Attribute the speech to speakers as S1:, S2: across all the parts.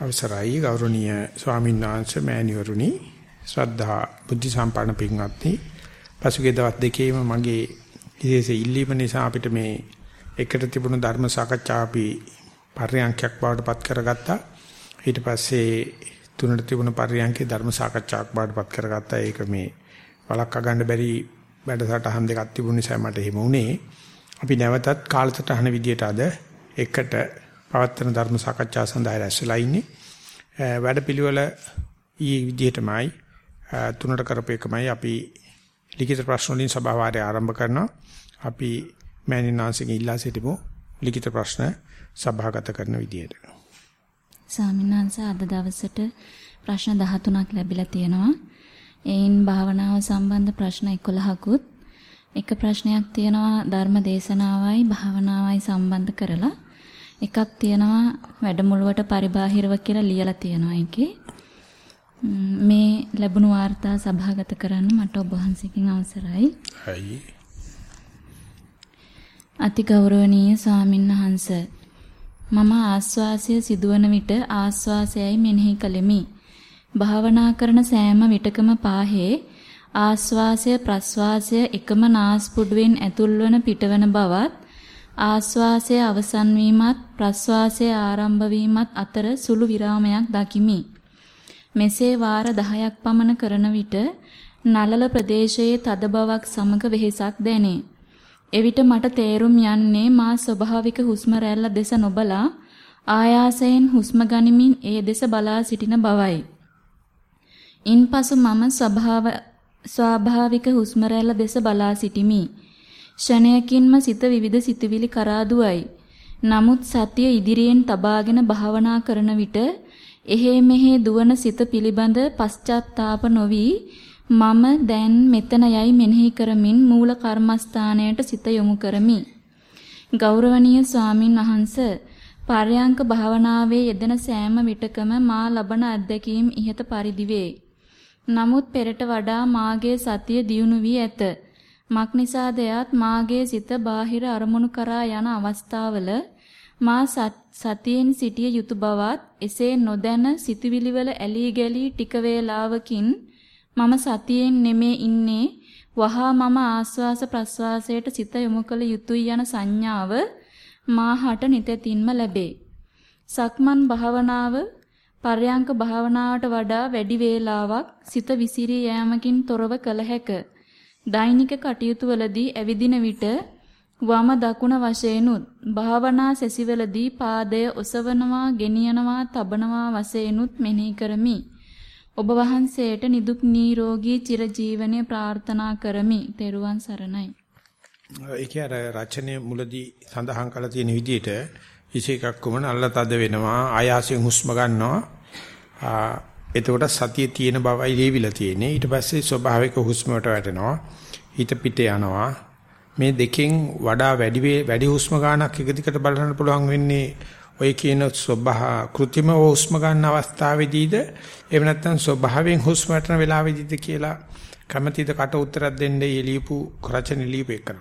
S1: අවසරයි ගෞරවනීය ස්වාමීන් වහන්සේ මෑණිවරුනි. ශ්‍රද්ධා බුද්ධ සම්පන්න පින්වත්නි. පසුගිය දවස් දෙකේම මගේ විශේෂ ඉල්ලීම නිසා අපිට මේ එකට තිබුණු ධර්ම සාකච්ඡා අපි පරියන්ඛයක් බවට පත් කරගත්තා. ඊට පස්සේ තුනට තිබුණු පරියන්ඛේ ධර්ම සාකච්ඡාවක් බවට පත් කරගත්තා. ඒක මේ වළක්වා ගන්න බැරි වැඩසටහන් දෙකක් තිබුණ නිසා මට එහෙම වුණේ. අපි නැවතත් කාලසටහන විදියට අද එකට පවත්වන ධර්ම සාකච්ඡා සඳහා රැස්ලා ඉන්නේ. වැඩපිළිවෙල ඊ විදිහටමයි තුනට කරපේකමයි අපි ලිඛිත ප්‍රශ්න වලින් සභාවාරය ආරම්භ කරනවා. අපි මෑණින්නාන්සේගෙන් ඉල්ලා සිටිමු ලිඛිත ප්‍රශ්න සභාගත කරන විදියට.
S2: ස්වාමීන් අද දවසට ප්‍රශ්න 13ක් ලැබිලා තියෙනවා. එයින් භාවනාව සම්බන්ධ ප්‍රශ්න 11කුත් එක ප්‍රශ්නයක් තියෙනවා ධර්ම දේශනාවයි භාවනාවයි සම්බන්ධ කරලා එකක් තියෙනවා වැඩමුළුවට පරිබාහිරව කියලා ලියලා තියෙනවා ඒකේ. මේ ලැබුණු වාර්තා සභාගත කරන්න මට ඔබ වහන්සේකින් අවසරයි.
S1: හයි.
S2: අතිගෞරවනීය ස්වාමින්වහන්ස මම ආස්වාසය සිදුවන විට ආස්වාසයයි මෙනෙහි කළෙමි. භාවනා කරන සෑම විටකම පාහේ ආස්වාසය ප්‍රස්වාසය එකම නාස්පුඩුවෙන් ඇතුල්වන පිටවන බවත් ආස්වාසය අවසන් වීමත් ප්‍රස්වාසය ආරම්භ වීමත් අතර සුළු විරාමයක් දකිමි. මෙසේ වාර 10ක් පමණ කරන විට නලල ප්‍රදේශයේ තද බවක් සමග වෙහෙසක් දැනේ. එවිට මට තේරුම් යන්නේ මා ස්වභාවික හුස්ම රැල්ල දෙස නොබලා ආයාසයෙන් හුස්ම ගනිමින් ඒ දෙස බලා සිටින බවයි. ඉන්පසු මම ස්වභාව ස්වාභාවික හුස්ම රැල්ල දෙස බලා සිටිමි. ෂණයකින්ම සිත විවිධ සිතුවිලි කරා දුවයි. නමුත් සතිය ඉදිරියෙන් තබාගෙන භාවනා කරන විට එහෙ මෙහෙ දුවන සිත පිළිබඳ පශ්චාත්තාප නොවි මම දැන් මෙතන යයි මෙනෙහි කරමින් මූල කර්මස්ථානයට සිත යොමු කරමි. ගෞරවනීය ස්වාමින් වහන්ස පර්යංක භාවනාවේ යෙදෙන සෑම විටකම මා ලබන අත්දැකීම් ඉහත පරිදි වේ. නමුත් පෙරට වඩා මාගේ සතිය දියුණු වී ඇත. මක්නිසාද එයත් මාගේ සිත බාහිර අරමුණු කරා යන අවස්ථාවල මා සතියෙන් සිටිය යුතු බවත් එසේ නොදැන සිතුවිලි වල ඇලී ගැලී ටික වේලාවකින් මම සතියෙන් නෙමේ ඉන්නේ වහා මම ආස්වාස ප්‍රස්වාසයට සිත යොමු කළ යුතුය යන සංඥාව මාහට නිතැතින්ම ලැබේ. සක්මන් භාවනාව පර්යංක භාවනාවට වඩා වැඩි වේලාවක් සිත විසිරී යෑමකින් තොරව කළ හැකිය. දෛනික කටයුතු වලදී ඇවිදින විට වම දකුණ වශයෙන්ුත් භාවනා සැසිවලදී පාදය ඔසවනවා ගෙනියනවා තබනවා වශයෙන්ුත් මෙනෙහි කරමි. ඔබ වහන්සේට නිදුක් නිරෝගී චිරජීවනයේ ප්‍රාර්ථනා කරමි. ත්වන් සරණයි.
S1: ඒක අර රචනයේ මුලදී සඳහන් කරලා තියෙන විදිහට විශේෂයක් කොමන අල්ලතද වෙනවා ආයාසයෙන් හුස්ම ගන්නවා එතකොට සතිය තියෙන බවයි ලියවිලා තියෙන්නේ. ඊට පස්සේ ස්වභාවික හුස්මකට වැටෙනවා. හිත පිට යනවා. මේ දෙකෙන් වඩා වැඩි වැඩි හුස්ම ගන්නක් එක දිගට බලන්න පුළුවන් වෙන්නේ ඔය කියන ස්වභා કૃතිම හුස්ම ගන්න අවස්ථාවේදීද එහෙම නැත්නම් ස්වභාවයෙන් හුස්ම ගන්න වෙලාවේදීද කියලා කැමැතිද කට උත්තරයක් දෙන්න ලියපු රචන ලියපු එකන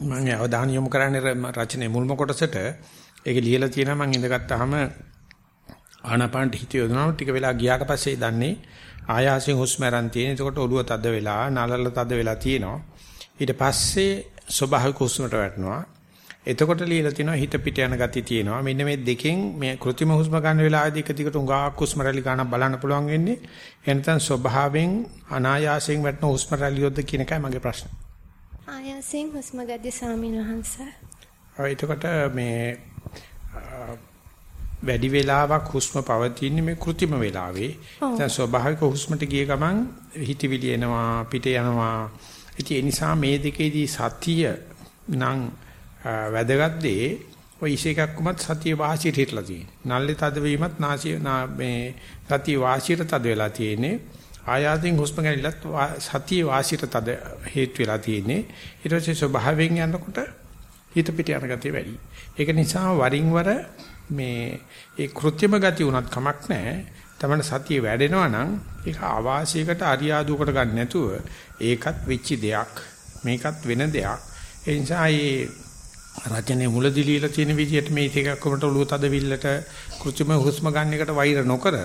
S1: මම අවධානය යොමු කරන්නේ රචනයේ මුල්ම කොටසට ඒක ලියලා තියෙනවා මම ඉඳගත්තාම ආනාපානට හිත යොදනවා ටික වෙලා ගියාට පස්සේ දන්නේ ආයාසයෙන් හුස්ම ගන්න තියෙන. එතකොට ඔළුව තද වෙලා නලල තද වෙලා තියෙනවා. ඊට පස්සේ ස්වභාවික හුස්මට වැටෙනවා. එතකොට লীලා තිනවා හිත පිට යන ගතිය තියෙනවා. මෙන්න මේ දෙකෙන් මේ કૃත්‍රිම හුස්ම ගන්න වෙලාවදී එක දිගට උඟාක් හුස්ම රැලි ගන්න බලන්න පුළුවන් වෙන්නේ. එනතන් ස්වභාවයෙන් අනායාසයෙන් වැටෙන හුස්ම රැලියොද්ද කියන එකයි මගේ ප්‍රශ්නේ.
S3: ආයාසයෙන් හුස්ම ගද්දී ස්වාමීන් වහන්සේ.
S1: ඔය එතකොට මේ වැඩි වේලාවක් හුස්ම පවතින්නේ මේ કૃතිම වේලාවේ. දැන් ස්වභාවික හුස්මට ගිය ගමන් හිතවිලි එනවා පිට යනවා. ඉතින් ඒ නිසා මේ දෙකේදී සතිය නම් වැදගත් දේ ඔය ඉෂේකක්කමත් සතිය වාසියට හිටලා තියෙනවා. නල්ලේ තද වීමත් නාසිය මේ සතිය වාසියට තද වෙලා තියෙන්නේ. ආයාසයෙන් හුස්ම ගැනීමලත් සතිය වාසියට තද හේතු වෙලා තියෙන්නේ. ඊට පස්සේ ස්වභාවයෙන් යනකොට හිත පිට යන ගතිය වැඩි. ඒක නිසා වරින් වර මේ ඒ કૃත්‍රිම ගති උනත් කමක් නැහැ. තමන්න සතිය වැඩෙනවා නම් ඒක අවාසියකට අරියාදුවකට ගන්න නැතුව ඒකත් වෙච්ච දෙයක්. මේකත් වෙන දෙයක්. ඒ නිසා මේ රචනයේ මුලදී ලියලා තියෙන විදිහට මේ ටිකක් කොමට ඔළුව තදවිල්ලට කෘත්‍රිම හුස්ම ගන්න එකට වෛර නොකර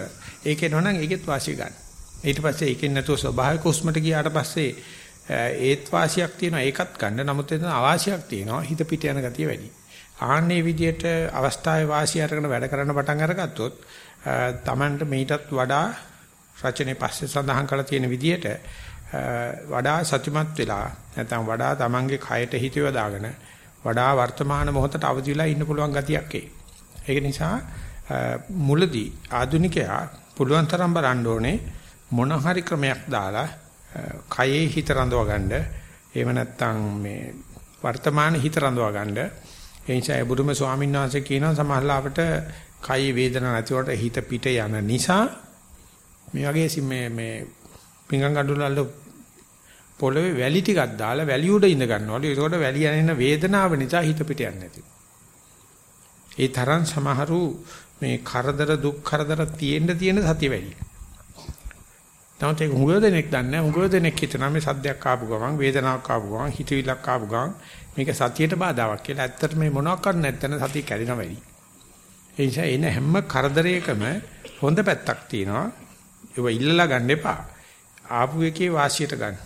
S1: ඒකේ නෝනම් ඒකෙත් වාසිය ගන්න. ඊට පස්සේ ඒකෙන් නැතුව ස්වභාවික හුස්මට ගියාට පස්සේ ඒත් වාසියක් තියෙනවා ඒකත් ගන්න. නමුත් එතන අවාසියක් තියෙනවා හිත පිට යන ගතිය වැඩි. ආන්නේ විදිහට අවස්ථාවේ වාසිය අරගෙන වැඩ කරන්න පටන් අරගත්තොත් Tamanට මීටත් වඩා රචනයේ පස්සේ සඳහන් කරලා තියෙන විදිහට වඩා සතුටුමත් වෙලා නැත්නම් වඩා Tamanගේ කයට හිත යොදාගෙන වඩා වර්තමාන මොහොතට අවදි වෙලා ඉන්න පුළුවන් ගතියක් ඒ. ඒක නිසා මුලදී ආධුනිකයා පුළුවන් තරම් බලන්න ඕනේ මොන හරි ක්‍රමයක් දාලා කයේ හිත රඳව ගන්න. එහෙම නැත්නම් මේ වර්තමාන හිත රඳව ගන්න. ඒ නිසා බුදුම ස්වාමීන් වහන්සේ කියනවා සමහරවිට කයි වේදනාවක් නැතිවට හිත පිට යන නිසා මේ වගේ මේ මේ පිංගම් කඳුලල්ල පොළවේ වැලි ටිකක් දාලා වැලි උඩ ඉඳ ගන්නවලු. ඒකෝට වැලි යන වේදනාව නිසා හිත පිට යන්නේ නැති. ඒ තරම් සමහරු මේ කරදර දුක් කරදර තියෙන්න තියෙන සතිය වැඩි. නමුත් ඒක හුඟ දෙනෙක් දන්නේ නැහැ. හුඟ දෙනෙක් හිතනවා මේ සද්දයක් ආපු ගමන් වේදනාවක් ආපු ගමන් හිතවිල්ලක් ආපු ගමන් මේක සතියට බාධාවක් කියලා. ඇත්තට මේ මොනවක් කර නැත්නම් සතිය කැඩෙනවා වැඩි. ඒ නිසා එන හැම කරදරයකම හොඳ පැත්තක් තියෙනවා. ඒව ඉල්ලලා ගන්න එපා. ආපු එකේ වාසියට ගන්න.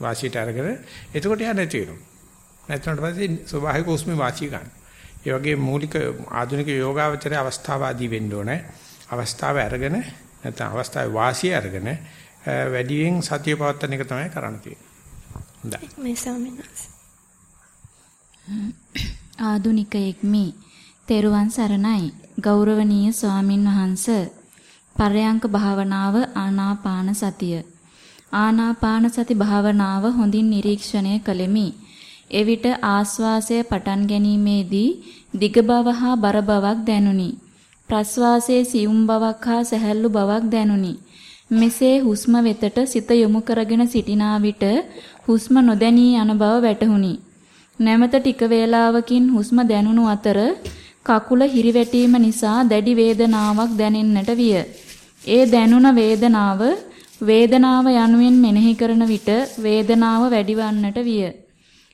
S1: වාසියට අරගෙන එතකොට යා නැති වෙනවා. නැත්නම් පස්සේ ස්වභාවික උස්මේ වාසිය ගන්න. ඒ වගේ මූලික ආධුනික යෝගාවචරයේ අවස්ථාවාදී වෙන්න ඕනේ. අවස්ථාව අරගෙන නැත්නම් අවස්ථාවේ වාසිය අරගෙන වැඩියෙන් සතිය පවත්වන එක තමයි කරන්න තියෙන්නේ.
S3: හොඳයි. මේ ස්වාමීන් වහන්සේ.
S2: ආදුනිකයෙක් මේ තෙරුවන් සරණයි. ගෞරවනීය ස්වාමින් වහන්ස පරයන්ක භාවනාව ආනාපාන සතිය. ආනාපාන සති භාවනාව හොඳින් නිරීක්ෂණය කළෙමි. එවිට ආස්වාසය පටන් ගැනීමේදී දිග බව හා බර බවක් දැනුනි. ප්‍රස්වාසයේ සියුම් බවක් හා සැහැල්ලු බවක් දැනුනි. මෙසේ හුස්ම වෙතට සිත යොමු කරගෙන සිටිනා විට හුස්ම නොදැනී යන බව වැටහුණි. නැමත ටික වේලාවකින් හුස්ම දැනුණු අතර කකුල හිරිවැටීම නිසා දැඩි වේදනාවක් දැනෙන්නට විය. ඒ දැනුණ වේදනාව වේදනාව යනුවෙන් මෙනෙහි කරන විට වේදනාව වැඩිවන්නට විය.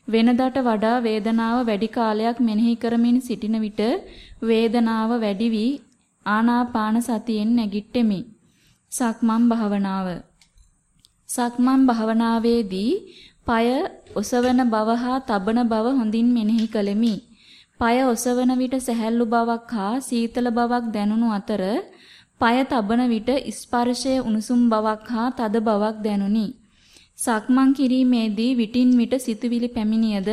S2: වෙනදාට වඩා වේදනාව වැඩි කාලයක් මෙනෙහි කරමින් සිටින විට වේදනාව වැඩි වී ආනාපාන සතියෙන් නැගිට්ටෙමි. සක්මන් භාවනාව සක්මන් භාවනාවේදී পায় ඔසවන බව හා තබන බව හොඳින් මෙනෙහි කළෙමි. পায় ඔසවන විට සැහැල්ලු බවක් හා සීතල බවක් දැනුණු අතර পায় තබන විට ස්පර්ශයේ උණුසුම් බවක් හා තද බවක් දැනුනි. සක්මන් කිරීමේදී විටින් විට සිතුවිලි පැමිණියද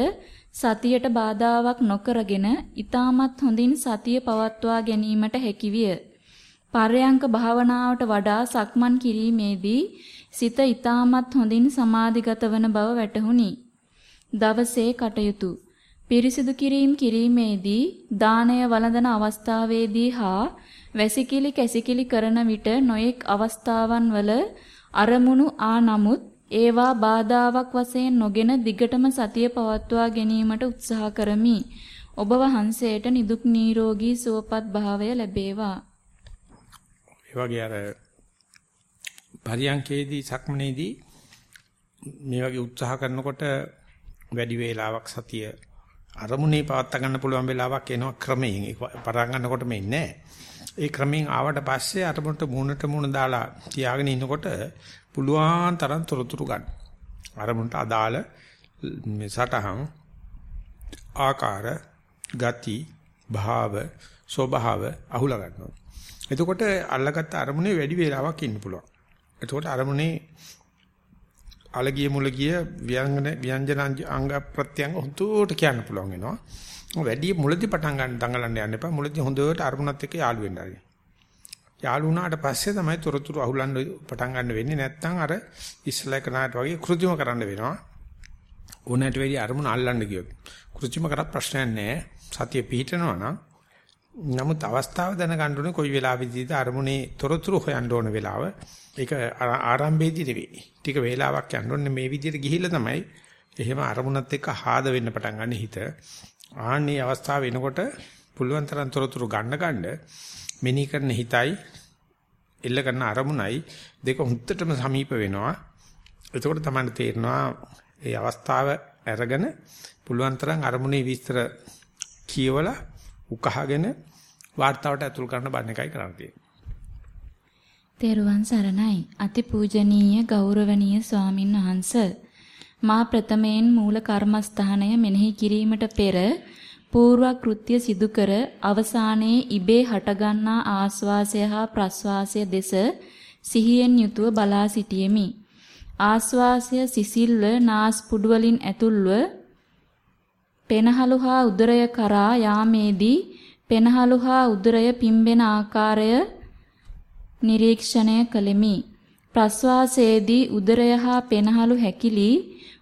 S2: සතියට බාධාාවක් නොකරගෙන ඊටමත් හොඳින් සතිය පවත්වා ගැනීමට හැකිවිය. පර්යංක භාවනාවට වඩා සක්මන් කිරීමේදී සිත ඊටමත් හොඳින් සමාධිගත වන බව වැටහුණි. දවසේ කටයුතු පිරිසිදු කිරීම කිරීමේදී දාණය වළඳන අවස්ථාවේදී හා වැසිකිලි කැසිකිලි කරන විට නොයෙක් අවස්ථාවන් වල අරමුණු ආ නමුත් ඒවා බාධාවක් වශයෙන් නොගෙන දිගටම සතිය පවත්වා ගැනීමට උත්සාහ කරමි. ඔබ වහන්සේට නිදුක් නිරෝගී සුවපත් භාවය ලැබේවා.
S1: ඒ වගේ අර පරියන්කේදී සක්මනේදී මේ වගේ උත්සාහ කරනකොට වැඩි වේලාවක් සතිය අරමුණේ පවත් ගන්න පුළුවන් වෙලාවක් එනවා ක්‍රමයෙන් පටන් ගන්නකොට මේ නැහැ. ඒ ක්‍රමයෙන් ආවට පස්සේ අරමුණට මූණට මූණ දාලා තියාගෙන ඉන්නකොට පුළුවන් තරම් තොරතුරු ගන්න. අරමුණට අදාළ මේ සටහන් ආකාර ගති භාව ස්වභාව අහුලා ගන්නවා. එතකොට අල්ලගත්ත අරමුණේ වැඩි වේලාවක් ඉන්න පුළුවන්. එතකොට අරමුණේ අලගිය මුලගිය ව්‍යංජන ව්‍යංජන අංග ප්‍රත්‍යංග හොඳට කියන්න පුළුවන් වෙනවා. වැඩි මුලදී පටන් ගන්න දඟලන්න යන්න එපා. මුලදී හොඳට අරමුණත් එක්ක යාළු වෙන්න ආරිය. යාළු වුණාට පස්සේ තමයි තොරතුරු අහුලන්න පටන් ගන්න වෙන්නේ. නැත්නම් අර ඉස්ලා කනාට වගේ කෘත්‍රිම කරන්න වෙනවා. ඕනෑට වැඩි අරමුණ අල්ලන්න ගියොත්. කෘත්‍රිම කරත් ප්‍රශ්නයක් නැහැ. සතිය පිහිටනවා නම් නමුත් අවස්ථාව දැනගන්න ඕනේ කොයි වෙලාවෙදීද අරමුණේ තොරතුරු හොයන්න ඕන වෙලාව. ඒක ආරම්භයේදී නෙවෙයි. ටික වේලාවක් යන්න ඕනේ මේ විදිහට ගිහිල්ලා තමයි එහෙම අරමුණත් එක්ක ආද වෙන්න පටන් ගන්න හිත. ආන්නේ අවස්ථාව එනකොට පුළුවන් තරම් තොරතුරු ගන්න ගන්න මෙනී කරන හිතයි එල්ල කරන අරමුණයි දෙක හුත්තටම සමීප වෙනවා. එතකොට තමයි තේරෙනවා මේ අවස්ථාව අරගෙන පුළුවන් තරම් අරමුණේ විස්තර කියවලා උකහාගෙන වார்த்தාවට ඇතුල් කරන බණ එකයි කරන්න තියෙන්නේ.
S2: තේරුවන් සරණයි. අතිපූජනීය ගෞරවනීය ස්වාමින් වහන්ස මා ප්‍රථමයෙන් මූල කර්මස්ථානය මෙනෙහි කිරීමට පෙර పూర్ව කෘත්‍ය සිදු කර අවසානයේ ඉබේ හටගන්නා ආස්වාසය හා ප්‍රස්වාසය දෙස සිහියෙන් යුතුව බලා සිටියෙමි. ආස්වාසය සිසිල්ව නාස්පුඩු වලින් ඇතුල්ව පෙනහළු හා උදරය කරා යාමේදී පෙනහළු හා උදරය පිම්බෙන ආකාරය නිරීක්ෂණය කළෙමි. ප්‍රස්වාසයේදී උදරය හා පෙනහළු හැකිලි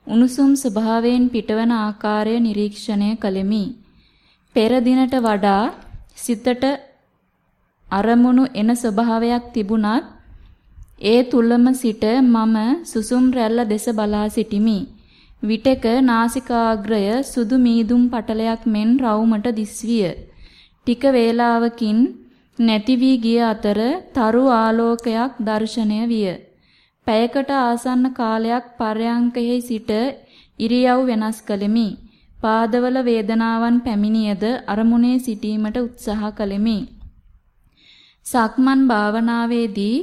S2: උණුසුම් ස්වභාවයෙන් පිටවන ආකාරය නිරීක්ෂණය කළෙමි. පෙර දිනට වඩා සිතට අරමුණු එන ස්වභාවයක් තිබුණත් ඒ තුලම සිට මම සුසුම් රැල්ල දෙස බලා සිටිමි. විටක නාසිකාග්‍රය සුදු මීදුම් පටලයක් මෙන් රවුමට දිස්විය. ටික වේලාවකින් නැති වී ගිය අතර තරු ආලෝකයක් දැర్శණය විය. පැයකට ආසන්න කාලයක් පර්යංකයෙහි සිට ඉරියව් වෙනස් කළෙමි. පාදවල වේදනාවන් පැමිණියද අරමුණේ සිටීමට උත්සාහ කළෙමි. සක්මන් භාවනාවේදී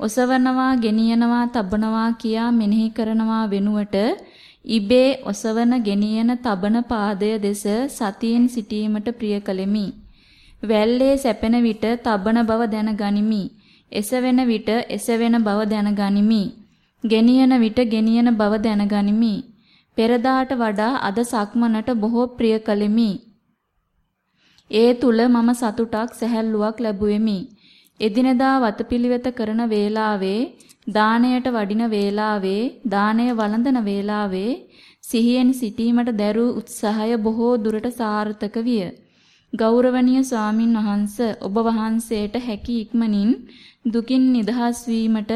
S2: ඔසවනවා, ගෙනියනවා, තබනවා කියා මෙනෙහි කරනවා වෙනුවට ඉබේ ඔසවන, ගෙනියන, තබන පාදය දෙස සතියෙන් සිටීමට ප්‍රිය කළෙමි. වැල්ලේ සැපෙන විට තබන බව දැනගනිමි. එසවෙන විට එසවෙන බව දැනගනිමි. ගෙනියන විට ගෙනියන බව දැනගනිමි. පෙරදාට වඩා අද සක්මනට බොහෝ ප්‍රිය කළෙමි. ඒ තුල මම සතුටක් සැහැල්ලුවක් ලැබුවෙමි. එදිනදා වතපිලිවෙත කරන වේලාවේ දාණයට වඩින වේලාවේ දාණය වළඳන වේලාවේ සිහියෙන් සිටීමට දැරූ උත්සාහය බොහෝ දුරට සාර්ථක විය. ගෞරවනීය ස්වාමින් වහන්ස ඔබ වහන්සේට හැකි ඉක්මනින් දුකින් නිදහස් වීමට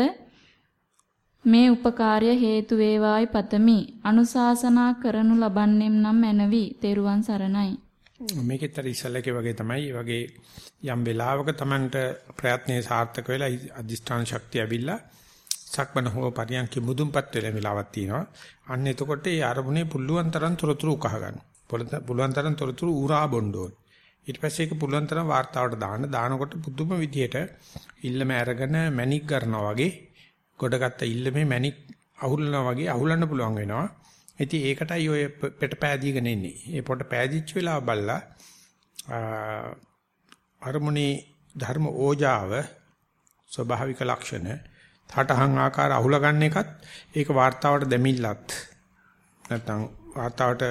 S2: මේ උපකාරය හේතු වේවායි පතමි. අනුශාසනා කරනු ලබන්නෙම් නම් මැනවි. තෙරුවන් සරණයි.
S1: මේකෙත් අර ඉස්සලකේ වගේ තමයි. වගේ යම් වෙලාවක Tamanට ප්‍රයත්නයේ සාර්ථක වෙලා අධිෂ්ඨාන ශක්තිය ඇවිල්ලා සක්මණ හෝ පරියන්ක මුදුන්පත් වෙලා වෙලාවක් තියෙනවා. අන්න එතකොට ඒ අරමුණේ පුළුවන් තරම් තොරතුරු උකහ ගන්න. පුළුවන් තරම් තොරතුරු ඌරා බොන්න ඕනේ. ඊට පස්සේ ඒක පුළුවන් තරම් වார்த்தාවට දාන්න. දානකොට පුදුම විදියට ඉල්ලම අරගෙන මැණික් කරනවා වගේ ගොඩගත්ත ඉල්ලමේ මැණික් අහුල්නවා වගේ අහුලන්න පුළුවන් වෙනවා. ඉතින් ඒකටයි ඔය පෙට පෑදීගෙන ඉන්නේ. ඒ පොට පෑදිච්ච වෙලාව බලලා අරමුණේ ධර්ම ඕජාව ස්වභාවික ලක්ෂණ හටහන් ආකාර අහුල ගන්න එකත් ඒක වார்த்தාවට දෙමිල්ලත්. නැත්නම් වார்த்தාවට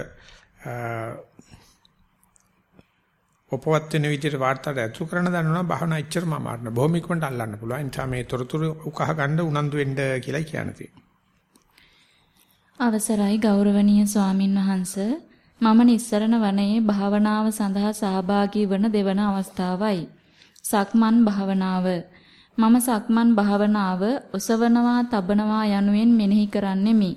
S1: උපවත්වන විදිහට වார்த்தාවට ඇතුළු කරන දන්නවා භවනා ඉච්චරම අමාරුන භෞමිකවට අල්ලන්න පුළුවන්. ඒ නිසා මේ තොරතුරු උකහා ගන්න උනන්දු වෙන්න කියලා කියන
S2: අවසරයි ගෞරවනීය ස්වාමින් වහන්ස. මම නිස්සරණ වනයේ භාවනාව සඳහා සහභාගී වන දෙවන අවස්ථාවයි. සක්මන් භාවනාව. මම සක්මන් භාවනාව ඔසවනවා තබනවා යනුවෙන් මෙනෙහි කරන්නෙමි.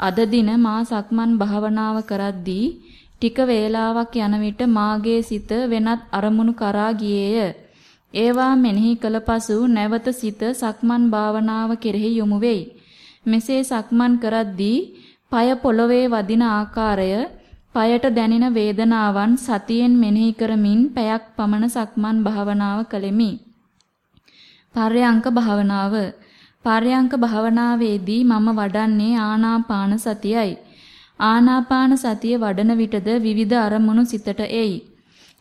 S2: අද දින මා සක්මන් භාවනාව කරද්දී ටික වේලාවක් යන විට මාගේ සිත වෙනත් අරමුණු කරා ගියේය. ඒවා මෙනෙහි කළ පසු නැවත සිත සක්මන් භාවනාව කෙරෙහි යොමු වෙයි. මෙසේ සක්මන් කරද්දී পায় පොළවේ වදින ආකාරය, পায়ට දැනෙන වේදනාවන් සතියෙන් මෙනෙහි කරමින් පැයක් පමණ සක්මන් භාවනාව කළෙමි. පර්යංක භාවනාව පර්යංක භාවනාවේදී මම වඩන්නේ ආනාපාන සතියයි. ආනාපාන සතිය වඩන විටද විවිධ අරමුණු සිතට එයි.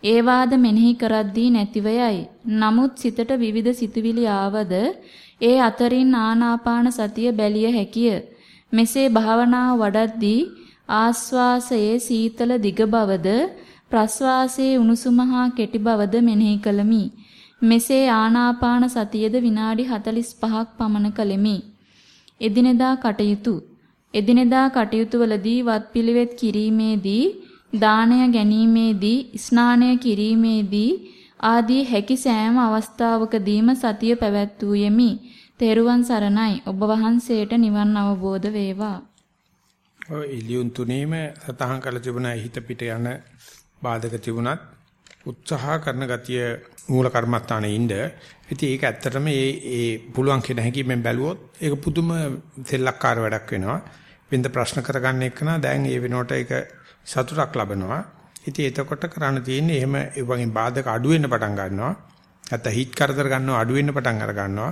S2: ඒවාද මෙනෙහි කරද්දී නැතිව යයි. නමුත් සිතට විවිධ සිතුවිලි ආවද ඒ අතරින් ආනාපාන සතිය බැලිය හැකිය. මෙසේ භාවනාව වඩද්දී ආස්වාසයේ සීතල දිග බවද ප්‍රස්වාසයේ උණුසුම හා කෙටි බවද මෙනෙහි කළමි. මෙසේ ආනාපාන සතියද විනාඩි 45ක් පමණ කළෙමි. එදිනෙදා කටයුතු එදිනෙදා කටයුතු වලදී වත්පිළිවෙත් කිරීමේදී දාණය ගැනීමේදී ස්නානය කිරීමේදී ආදී හැකි සෑම අවස්ථාවකදීම සතිය පැවැත්වූයෙමි. තෙරුවන් සරණයි. ඔබ වහන්සේට නිවන් අවබෝධ වේවා.
S1: ඔය ඉලියුන් තුනේම සතහන් කළ තිබුණා හිත පිට යන බාධක තිබුණත් උත්සාහ කරන ගතිය මූල කර්මස්ථානයේ ඉඳ. ඉතින් ඒක ඇත්තටම ඒ ඒ පුළුවන් කියන හැකියිමෙන් බැලුවොත් ඒක පුදුම සෙල්ලක්කාර වැඩක් වෙනවා. වෙනද ප්‍රශ්න කරගන්න එක්කන දැන් ඒ වෙනකොට ඒක සතුටක් ලබනවා. ඉතින් එතකොට කරන්න තියෙන්නේ එහෙම ඒ වගේ බාධක අඩු වෙන්න පටන් ගන්නවා. නැත්නම් හිත් කරදර ගන්නවා අඩු වෙන්න පටන් අර ගන්නවා.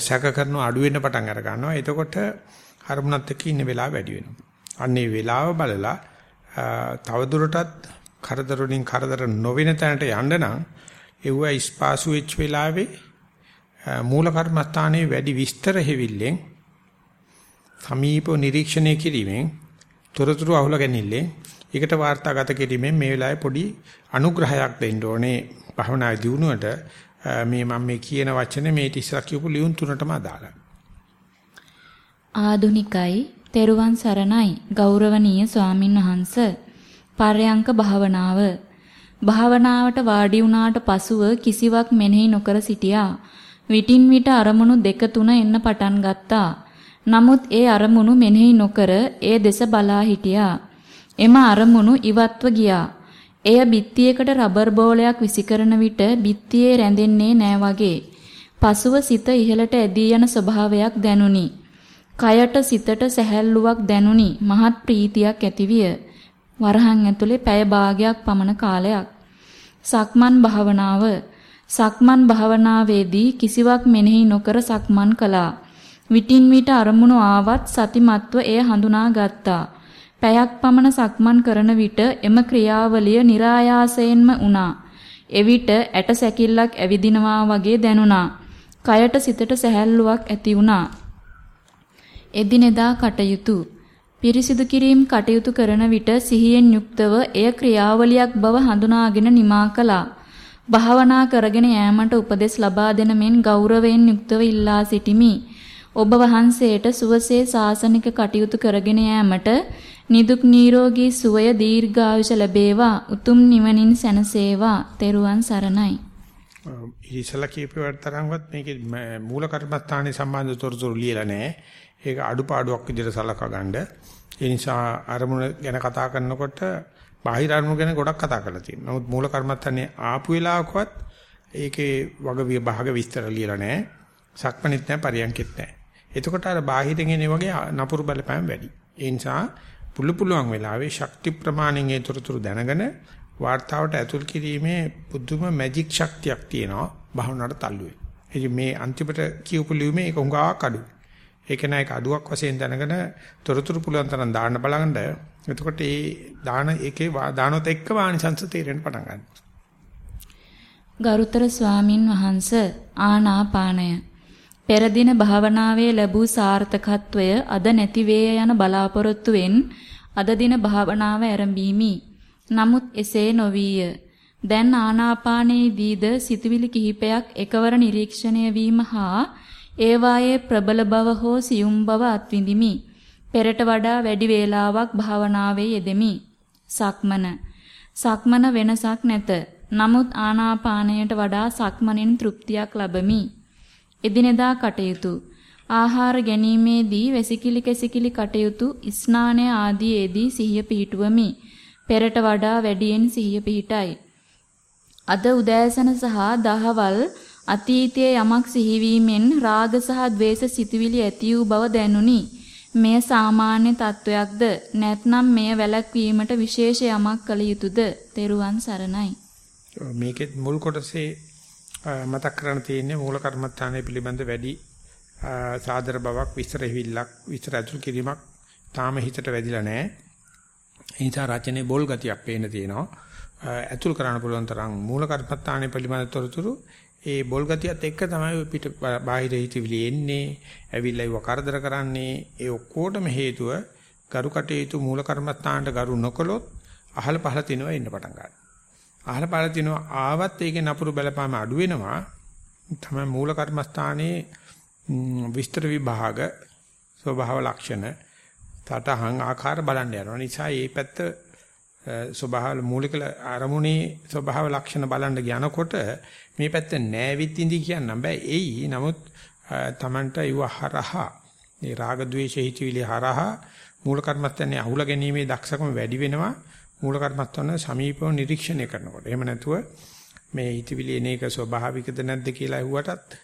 S1: සැක කරනවා අඩු වෙන්න පටන් අර ගන්නවා. එතකොට අරමුණත් එක්ක ඉන්න වෙලාව වැඩි වෙනවා. අන්නේ වෙලාව බලලා තවදුරටත් කරදර වලින් කරදර නොවෙන තැනට යන්න නම් ඒව ඉස්පාසු වෙච්ච වෙලාවේ මූල කර්මස්ථානයේ වැඩි විස්තර හැවිල්ලෙන් සමීපව නිරීක්ෂණය කිරීමෙන් තොරතුරු අහුල ගැනීමෙන් ඒකට වාර්තාගත කිරීමෙන් මේ වෙලාවේ පොඩි අනුග්‍රහයක් දෙන්න ඕනේ. භවනා දියුණුවට මේ මම මේ කියන වචනේ මේ ඉස්සර කියපු ලියුම් තුනටම අදාළයි.
S2: ආදුනිකයි තෙරුවන් සරණයි ගෞරවනීය ස්වාමින් වහන්ස පර්යංක භාවනාව. භාවනාවට වාඩි වුණාට පසුව කිසිවක් මෙනෙහි නොකර සිටියා. විටින් විට අරමුණු දෙක තුන එන්න පටන් ගත්තා. නමුත් ඒ අරමුණු මෙනෙහි නොකර ඒ දෙස බලා හිටියා. එම අරමුණු ඉවත්ව ගියා. එය බිත්තියකට රබර් බෝලයක් විසිකරන විට බිත්තියේ රැඳෙන්නේ නෑ වගේ. පසුව සිත ඉහළට ඇදී යන ස්වභාවයක් දැනුනි. කයට සිතට සැහැල්ලුවක් දැනුනි. මහත් ප්‍රීතියක් ඇතිවිය. වරහන් ඇතුලේ පැය භාගයක් පමණ කාලයක්. සක්මන් භාවනාව සක්මන් භාවනාවේදී කිසිවක් මෙනෙහි නොකර සක්මන් කළා. විටින් විට අරමුණු ආවත් සතිමත්ව එය හඳුනා ගත්තා. පැයක් පමණ සක්මන් කරන විට එම ක්‍රියාවලිය નિરાයාසයෙන්ම වුණා. එවිට ඇට සැකිල්ලක් ඇවිදිනවා වගේ දැනුණා. කයට සිතට සැහැල්ලුවක් ඇති වුණා. එදිනෙදා කටයුතු පිරිසිදු කිරීම කටයුතු කරන විට සිහියෙන් යුක්තව එය ක්‍රියාවලියක් බව හඳුනාගෙන නිමා කළා. භාවනා කරගෙන යාමට උපදෙස් ලබා දෙන මෙන් ගෞරවයෙන් යුක්තව ඉල්ලා සිටිමි. ඔබ වහන්සේට සුවසේ සාසනික කටයුතු කරගෙන යාමට නිදුක් නිරෝගී සුවය දීර්ඝායුෂ ලැබේවා උතුම් නිවනින් සැනසේවා තෙරුවන් සරණයි.
S1: ඉතිසලා කියපුවට තරම්වත් මේකේ මූල කර්මස්ථානයේ සම්බන්ධ තොරතුරු ලියලා නැහැ. ඒක අඩුපාඩුවක් විදිහට සලකා ගන්න. ඒ නිසා අරමුණ ගැන කතා කරනකොට බාහිර අරමුණ ගැන ගොඩක් කතා කරලා තියෙනවා. නමුත් මූල කර්මත්තන්නේ ආපු වෙලාවකවත් ඒකේ වග විභාග විස්තර ලියලා නැහැ. සක්මණෙත් නැහැ, පරියන්කෙත් නැහැ. එතකොට අර බාහිරින් එන වගේ නපුරු බලපෑම් වැඩි. ඒ නිසා පුළු පුළුවන් වෙලාවේ ශක්ති ප්‍රමාණෙන් ඒතරතුරු දැනගෙන වார்த்தාවට ඇතුල් කිරීමේ පුදුම මැජික් ශක්තියක් තියෙනවා භවනට තල්ලුවේ. ඉතින් මේ අන්තිමට කියපු ලියුමේ ඒක හුඟා අඩුයි. ඒක නෑ ඒක අඩුවක් වශයෙන් දැනගෙන තොරතුරු පුළුවන් තරම් දාන්න බලන්න. එතකොට ඒ දාන ඒකේ දානොත් එක්ක වානිසංශ තේරෙන්න පටන් ගන්නවා.
S2: ගරුතර ස්වාමින් වහන්ස ආනාපානය පෙර දින භාවනාවේ ලැබූ සාර්ථකත්වය අද නැති වේ යන බලාපොරොත්තුවෙන් අද දින භාවනාව ආරම්භීමි. නමුත් එසේ නොවිය. දැන් ආනාපානයේදීද සිතුවිලි කිහිපයක් එකවර නිරීක්ෂණය වීම හා ඒවායේ ප්‍රබල බව හෝ සියුම් බව අත්විඳිමි. පෙරට වඩා වැඩි වේලාවක් භාවනාවේ යෙදෙමි. සක්මන. සක්මන වෙනසක් නැත. නමුත් ආනාපානයට වඩා සක්මනින් තෘප්තියක් ලබමි. එදිනෙදා කටයුතු. ආහාර ගැනීමේදී වැසිකිලි කැසිකිලි කටයුතු ස්නානය ආදීයේදී සිහිය පිහිටුවමි. පෙරට වඩා වැඩියෙන් සිහිය පිහිටයි. අද උදෑසන සහ දහවල් අතීතයේ යමක් සිහිවීමෙන් රාග සහ ద్వේෂ සිතුවිලි ඇති වූ බව දැනුනි. මෙය සාමාන්‍ය තත්වයක්ද නැත්නම් මෙය වැළැක්වීමට විශේෂ යමක් කළ යුතුද? තෙරුවන් සරණයි.
S1: මේකෙත් මුල් කොටසේ මතක් කරන්න තියෙන්නේ මූල කර්මත්තානේ පිළිබඳ වැඩි සාදර බවක් විස්තර හිවිල්ලක් විස්තර අතුල් කිරීමක් තාම හිතට වැදිලා නැහැ. ඒ නිසා රචනයේ බොල් ගතියක් පේන්න තියෙනවා. අතුල් කරන්න පුළුවන් තරම් මූල කර්මත්තානේ පිළිබඳ තොරතුරු ඒ බොල් ගතියත් එක්ක තමයි පිට බාහිර හිතවිලි එන්නේ, ඇවිල්ලා ඒව කරදර කරන්නේ. ඒ ඔක්කොටම හේතුව ගරු කටයුතු මූල කර්මස්ථානට ගරු නොකළොත් අහල පහල තිනවා එන්න පටන් ගන්නවා. අහල පහල තිනවා ආවත් ඒකේ නපුරු බලපාම අඩු වෙනවා. තමයි මූල කර්මස්ථානයේ විස්තර විභාග ස්වභාව ලක්ෂණ තටහන් ආකාර බලන්න යනවා. නිසා මේ පැත්ත ස්වභාව මූලික ආරමුණේ ස්වභාව ලක්ෂණ බලන්න යනකොට මේ පැත්ත නෑවිත් ඉඳි කියන්නම්. බෑ එයි. නමුත් Tamanට යව හරහා මේ රාග ద్వේෂ හිතවිලි හරහා මූල කර්මස්තන්නේ අහුල ගැනීමේ දක්ෂකම වැඩි වෙනවා. මූල කර්මස්තන සමීපව නිරීක්ෂණය කරනකොට. එහෙම නැතුව මේ හිතවිලි එන එක ස්වභාවිකද නැද්ද කියලා අහුවටත්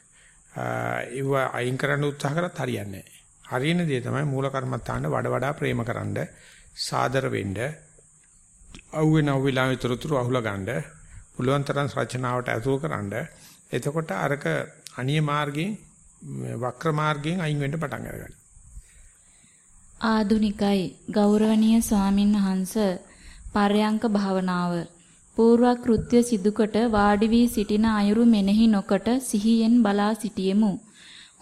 S1: ඒව අයින් කරන්න උත්සාහ කරත් හරියන්නේ නැහැ හරියන දේ තමයි මූල කර්මස්ථාන වඩා වඩා ප්‍රේමකරනද සාදර වෙන්න අවුවෙන අවුවිලා විතරතුරු අහුලා ගන්න පුළුවන් තරම් රචනාවට ඇතුල් කරන්න. එතකොට අරක අනිය මාර්ගයෙන් වක්‍ර මාර්ගයෙන් අයින් වෙන්න පටන් අරගන්නවා.
S2: ආදුනිකයි ගෞරවනීය ස්වාමින් වහන්ස පර්යංක භාවනාව පූර්ව කෘත්‍ය සිදුකොට වාඩි වී සිටින අයුරු මෙනෙහි නොකොට සිහියෙන් බලා සිටියෙමු.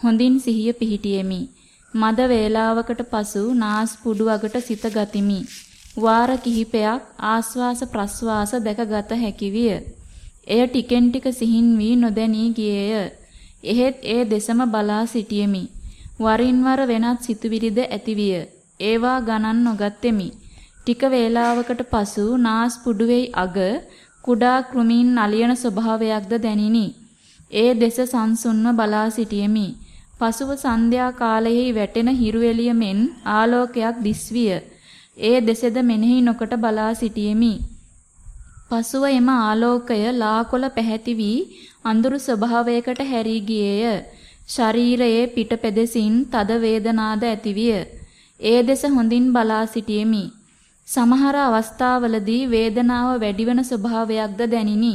S2: හොඳින් සිහිය පිහිටියෙමි. මද වේලාවකට පසු නාස් පුඩු අගට සිත ගතිමි. වාර කිහිපයක් ආස්වාස ප්‍රස්වාස දැකගත හැකි විය. එය ටිකෙන් ටික සිහින් වී නොදැනී ගියේය. එහෙත් ඒ දෙසම බලා සිටියෙමි. වරින් වර වෙනත් සිතුවිලිද ඇතිවිය. ඒවා ගණන් නොගත්ෙමි. ටික වේලාවකට පසු නාස් පුඩුවේ අග කුඩා කෘමීන් නලියන ස්වභාවයක්ද දැනිනි. ඒ දෙස සංසුන්ව බලා සිටියෙමි. පසුව සන්ධ්‍යා කාලයෙහි වැටෙන හිරු එළිය මෙන් ආලෝකයක් දිස්විය. ඒ දෙසද මෙනෙහි නොකොට බලා සිටියෙමි. පසුව එම ආලෝකය ලාකොළ පැහැති වී අඳුරු ස්වභාවයකට හැරී ගියේය. ශරීරයේ පිටපෙදෙසින් තද වේදනාද ඇතිවිය. ඒ දෙස හොඳින් බලා සිටියෙමි. සමහර අවස්ථාවලදී වේදනාව වැඩිවන ස්වභාවයක්ද දැනිනි.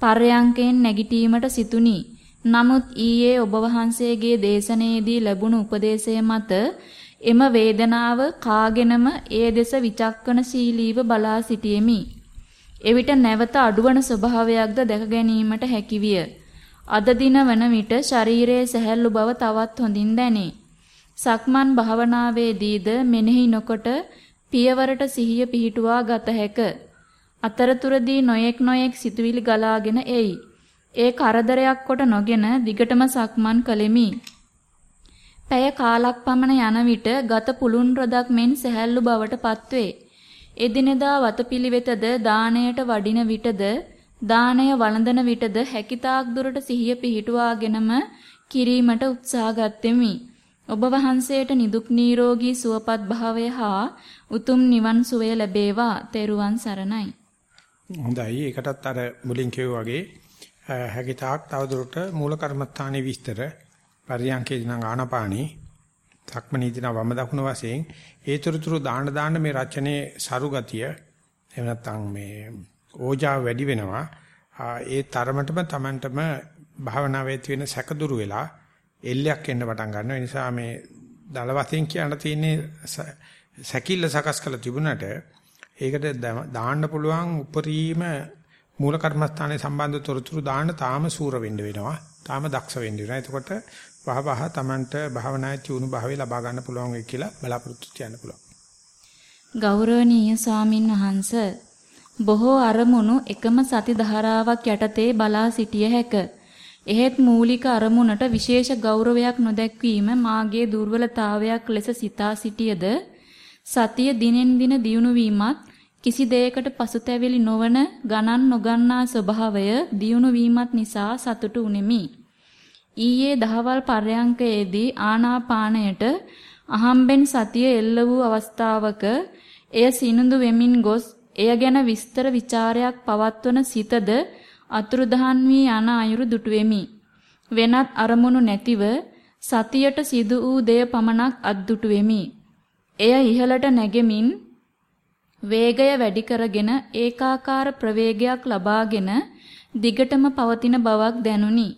S2: පර්යංකයෙන් නැගිටීමට සිතුනි. නමුත් ඊයේ ඔබ වහන්සේගේ දේශනාවේදී ලැබුණු උපදේශය මත එම වේදනාව කාගෙනම ඒ දෙස විචක්කනශීලීව බලා සිටියෙමි. එවිට නැවත අඩුවන ස්වභාවයක්ද දැක ගැනීමට හැකිවිය. අද දින වන විට ශරීරයේ සැහැල්ලු බව තවත් හොඳින් දැනේ. සක්මන් භාවනාවේදීද මෙනෙහි නොකොට පියවරට සිහිය පිහිටුවා ගත හැක. අතරතුරදී නොයෙක් නොයෙක් සිතුවිලි ගලාගෙන එයි. ඒ කරදරයක් කොට නොගෙන දිගටම සක්මන් කළෙමි. පැය කාලක් පමණ යන විට ගත පුළුන් රොදක් මෙන් සැහැල්ලු බවට පත්වේ. එදිනෙදා වතපිලිවෙතද දාණයට වඩින විටද දාණය වළඳන විටද හැකිතාක් දුරට සිහිය පිහිටුවාගෙනම කිරීමට උත්සාහ ගත්ෙමි. ඔබ වහන්සේට නිදුක් නිරෝගී සුවපත් භාවය හා උතුම් නිවන් සුවය ලැබේවා. තෙරුවන් සරණයි.
S1: හොඳයි. ඒකටත් අර මුලින් කිව්වා වගේ හැකිතාක් තවදුරට මූල කර්මස්ථානයේ විස්තර පරියන්කේ දින ආනපානී සක්මනී දින වම දකුණ වශයෙන් ඒතරතුරු දාන්න දාන්න මේ රචනයේ සරු ගතිය එහෙම නැත්නම් මේ ඕජාව වැඩි වෙනවා. ඒ තරමටම Tamanටම භාවනාවේ තියෙන සැකදුරු වෙලා එල්ලයක් එන්න පටන් ගන්නවා. ඒ නිසා මේ දල වශයෙන් කියන්න තියෙන්නේ සැකිල්ල සකස් කළ තිබුණට ඒකට දාන්න පුළුවන් උපරිම මූල කර්මස්ථානයේ සම්බන්ධ තොරතුරු දාන්න තාම සූර වෙන්න වෙනවා. තාම දක්ෂ වෙන්න වෙනවා. එතකොට වහවහ Tamanට භාවනායේ තියුණු භාවය ලබා ගන්න පුළුවන් වෙයි කියලා බලාපොරොත්තු තියන්න පුළුවන්.
S2: ගෞරවනීය ස්වාමින් වහන්සේ බොහෝ අරමුණු එකම සති ධාරාවක් යටතේ බලා සිටිය හැක. එහෙත් මූලික අරමුණට විශේෂ ගෞරවයක් නොදැක්වීම මාගේ දුර්වලතාවයක් ලෙස සිතා සිටියද සතිය දිනෙන් දින දියුණු වීමත් කිසි දෙයකට පසුතැවිලි නොවන ගණන් නොගන්නා ස්වභාවය දියුණු වීමත් නිසා සතුටු උනේමි. ඊයේ දහවල් පර්යංකයේදී ආනාපාණයට අහම්බෙන් සතිය එල්ල වූ අවස්ථාවක එය සිනුඳු වෙමින් ගොස් එය ගැන විස්තර ਵਿਚාරයක් පවත්වන සිතද අතුරුදහන් වී යන අයුරු දුටුවෙමි. වෙනත් අරමුණු නැතිව සතියට සිදු වූ දෙය පමණක් අද්දුටුවෙමි. එය ඉහළට නැගෙමින් වේගය වැඩි කරගෙන ඒකාකාර ප්‍රවේගයක් ලබාගෙන දිගටම පවතින බවක් දැනුනි.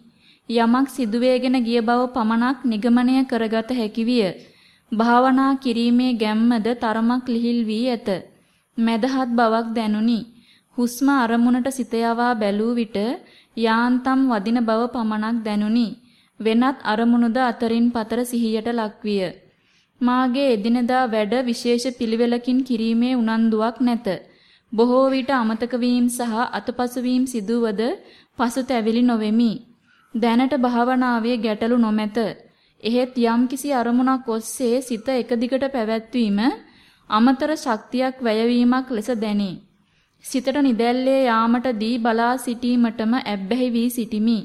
S2: යමක් සිදුවේගෙන ගිය බව පමණක් නිගමනය කරගත හැකි විය. භාවනා කිරීමේ ගැම්මද තරමක් ලිහිල් වී ඇත. මැදහත් බවක් දැනුනි. හුස්ම අරමුණට සිත යවා බැලූ විට යාන්තම් වදින බව පමණක් දැනුනි. වෙනත් අරමුණුද අතරින් පතර සිහියට ලක්විය. මාගේ එදිනදා වැඩ විශේෂ පිළිවෙලකින් කිරීමේ උනන්දුවක් නැත. බොහෝ විට අමතක වීම සහ අතපසු වීම සිදුවද පසුතැවිලි නොවෙමි. දැනට භාවනාවේ ගැටලු නොමැත. එහෙත් යම්කිසි අරමුණක් ඔස්සේ සිත එක දිගට පැවැත්වීම අමතර ශක්තියක් වැයවීමක් ලෙස දැනේ. සිතට නිදැල්ලේ යාමටදී බලා සිටීමටම ඇබ්බැහි වී සිටිමි.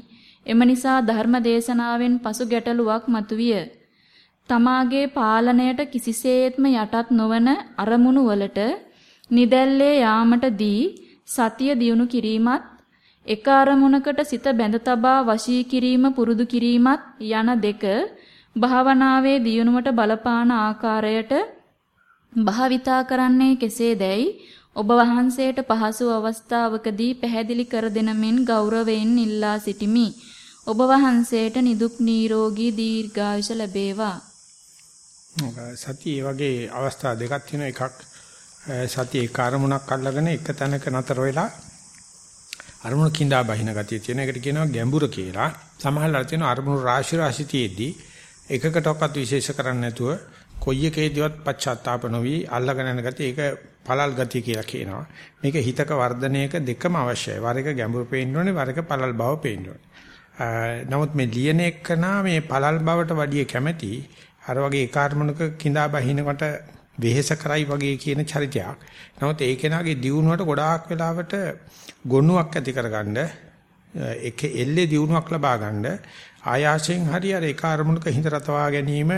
S2: එම නිසා ධර්ම දේශනාවෙන් පසු ගැටලුවක් මතුවිය. තමාගේ පාලනයට කිසිසේත්ම යටත් නොවන අරමුණු වලට නිදැල්ලේ යාමටදී සතිය දියුණු කිරීමත් එක අරමුණකට සිත බැඳ තබා වශී කිරීම පුරුදු කිරීමත් යන දෙක භාවනාවේ දියුණුවට බලපාන ආකාරයට භාවිතා කරන්නේ කෙසේදැයි ඔබ වහන්සේට පහසු අවස්ථාවකදී පැහැදිලි කර දෙන මෙන් ගෞරවයෙන් ඉල්ලා සිටිමි. ඔබ වහන්සේට නිදුක් නිරෝගී දීර්ඝායුෂ ලැබේවා.
S1: සතිය වගේ අවස්ථා දෙකක් තියෙනවා එකක් සතිය ඒ කාර්මුණක් අල්ලගෙන එක තැනක නතර වෙලා අරමුණු කිඳා බහින ගතිය තියෙන එකට කියනවා ගැඹුර කියලා. සමහරවල් තියෙනවා අරමුණු රාශි රාශි තියේදී එකකටවත් විශේෂ කරන්නේ නැතුව කොයි එකේදීවත් පශ්චාත්තාප නොවි අල්ලගෙන යන ගතිය ඒක පළල් ගතිය කියලා කියනවා. මේක හිතක වර්ධනයක දෙකම අවශ්‍යයි. වර එක ගැඹුරු පේන්න ඕනේ, වර එක පළල් බව පේන්න ඕනේ. නමුත් මේ ලියන එකනා මේ පළල් බවට වැඩිය කැමැති අර වගේ ඒ කාර්මණක කිඳා බහිනකොට වෙහෙස කරයි වගේ කියන චරිතයක්. නමුත් ඒ කෙනාගේ දියුණුවට ගොඩාක් වෙලාවට ගොනුවක් ඇති කරගන්න එක එල්ලේ දියුණුවක් ලබා ගන්න ආයාසයෙන් හරි අර ඒ කාර්මණක හිඳ රතවා ගැනීම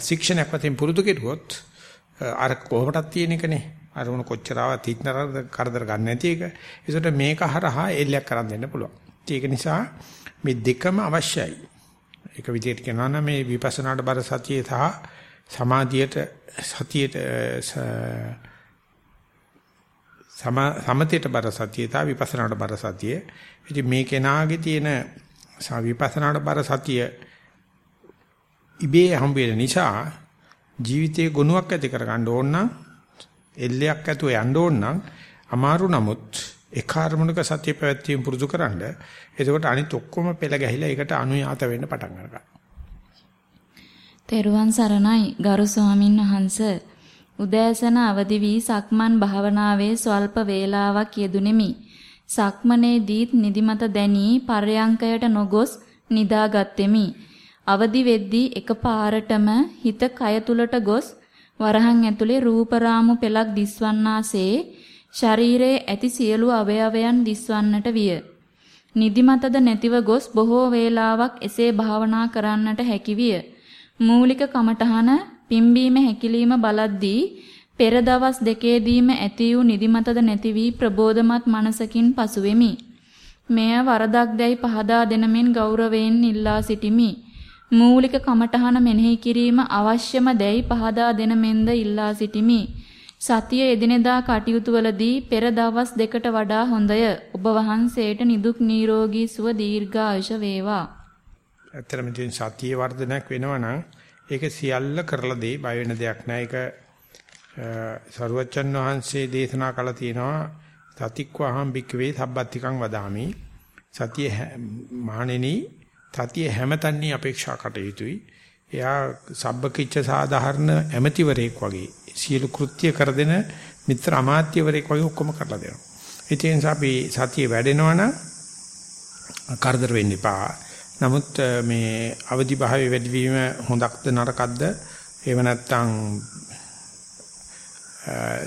S1: ශික්ෂණයක් වශයෙන් පුරුදු කෙරුවොත් අර කොහොමදක් තියෙන එකනේ. අර උන කොච්චරවත් හිටනර කරදර ගන්න නැති එක. ඒසොට මේක හරහා එල්ලයක් කරන් දෙන්න පුළුවන්. ඒක නිසා මේ දෙකම අවශ්‍යයි. එක විදිහට කියනවා නම් මේ විපස්සනාට බර සතියේ සහ සමාධියට සතියට සම සමතේට බර සතිය තා විපස්සනාට බර සතිය. ඉතින් මේ කෙනාගේ තියෙන විපස්සනාට බර සතිය ඉබේ හම්බ වෙන නිසා ජීවිතයේ ගුණයක් ඇති කර ගන්න ඕන නම් එල්ලයක් ඇතුව යන්න ඕන නම් අමාරු නමුත් ඒ කාර්මණක සත්‍ය පැවැත්වීම පුරුදු කරන්න එතකොට අනිත් ඔක්කොම පෙළ ගැහිලා ඒකට අනුයාත වෙන්න පටන් ගන්නවා.
S2: තෙරුවන් සරණයි ගරු ස්වාමින් වහන්ස උදෑසන අවදි වී සක්මන් භාවනාවේ ස්වල්ප වේලාවක් යෙදුණෙමි. සක්මනේදීත් නිදිමත දැනී පර්යංකයට නොගොස් නිදාගත්ෙමි. අවදි වෙද්දී එකපාරටම හිත කය තුලට ගොස් වරහන් ඇතුලේ රූපරාමු පෙලක් දිස්වන්නාසේ ශරීරයේ ඇති සියලු අවයවයන් දිස්වන්නට විය. නිදිමතද නැතිව ගොස් බොහෝ වේලාවක් එසේ භාවනා කරන්නට හැකි විය. මූලික කමඨහන පිම්බීම හැකිලිම බලද්දී පෙර දවස් දෙකේදීම ඇති වූ නිදිමතද නැති වී ප්‍රබෝධමත් මනසකින් පසුවෙමි. මෙය වරදක් දැයි පහදා දෙනමින් ගෞරවයෙන් ඉල්ලා සිටිමි. මූලික කමඨහන මෙනෙහි කිරීම අවශ්‍යම දැයි පහදා දෙනමෙන්ද ඉල්ලා සිටිමි. සතිය එදිනෙදා කටයුතු වලදී පෙර දවස් දෙකට වඩා හොඳය. ඔබ වහන්සේට නිදුක් නිරෝගී සුව දීර්ඝායුෂ වේවා.
S1: ඇත්තටම ඉතින් සතියේ වර්ධනයක් වෙනවා නම් ඒක සියල්ල කරලා දෙයි බය වෙන දෙයක් නෑ ඒක සරුවච්චන් වහන්සේ දේශනා කළා තියෙනවා සතික්වහම් බික්කවේ සබ්බත්තිකං වදාමි සතිය මහණෙනි සතිය හැමතන්නේ අපේක්ෂා කටයුතුයි එයා සබ්බකිච්ච සාධාරණ ඇමතිවරයෙක් වගේ සියලු කෘත්‍ය කර දෙන මිත්‍ර අමාත්‍යවරයෙක් වගේ ඔක්කොම කරලා දෙනවා. ඒ නිසා අපි සතිය වැඩෙනවා නම් කරදර වෙන්න එපා. නමුත් මේ අවදි භාවයේ වැඩිවීම හොඳක්ද නරකක්ද? එහෙම නැත්නම්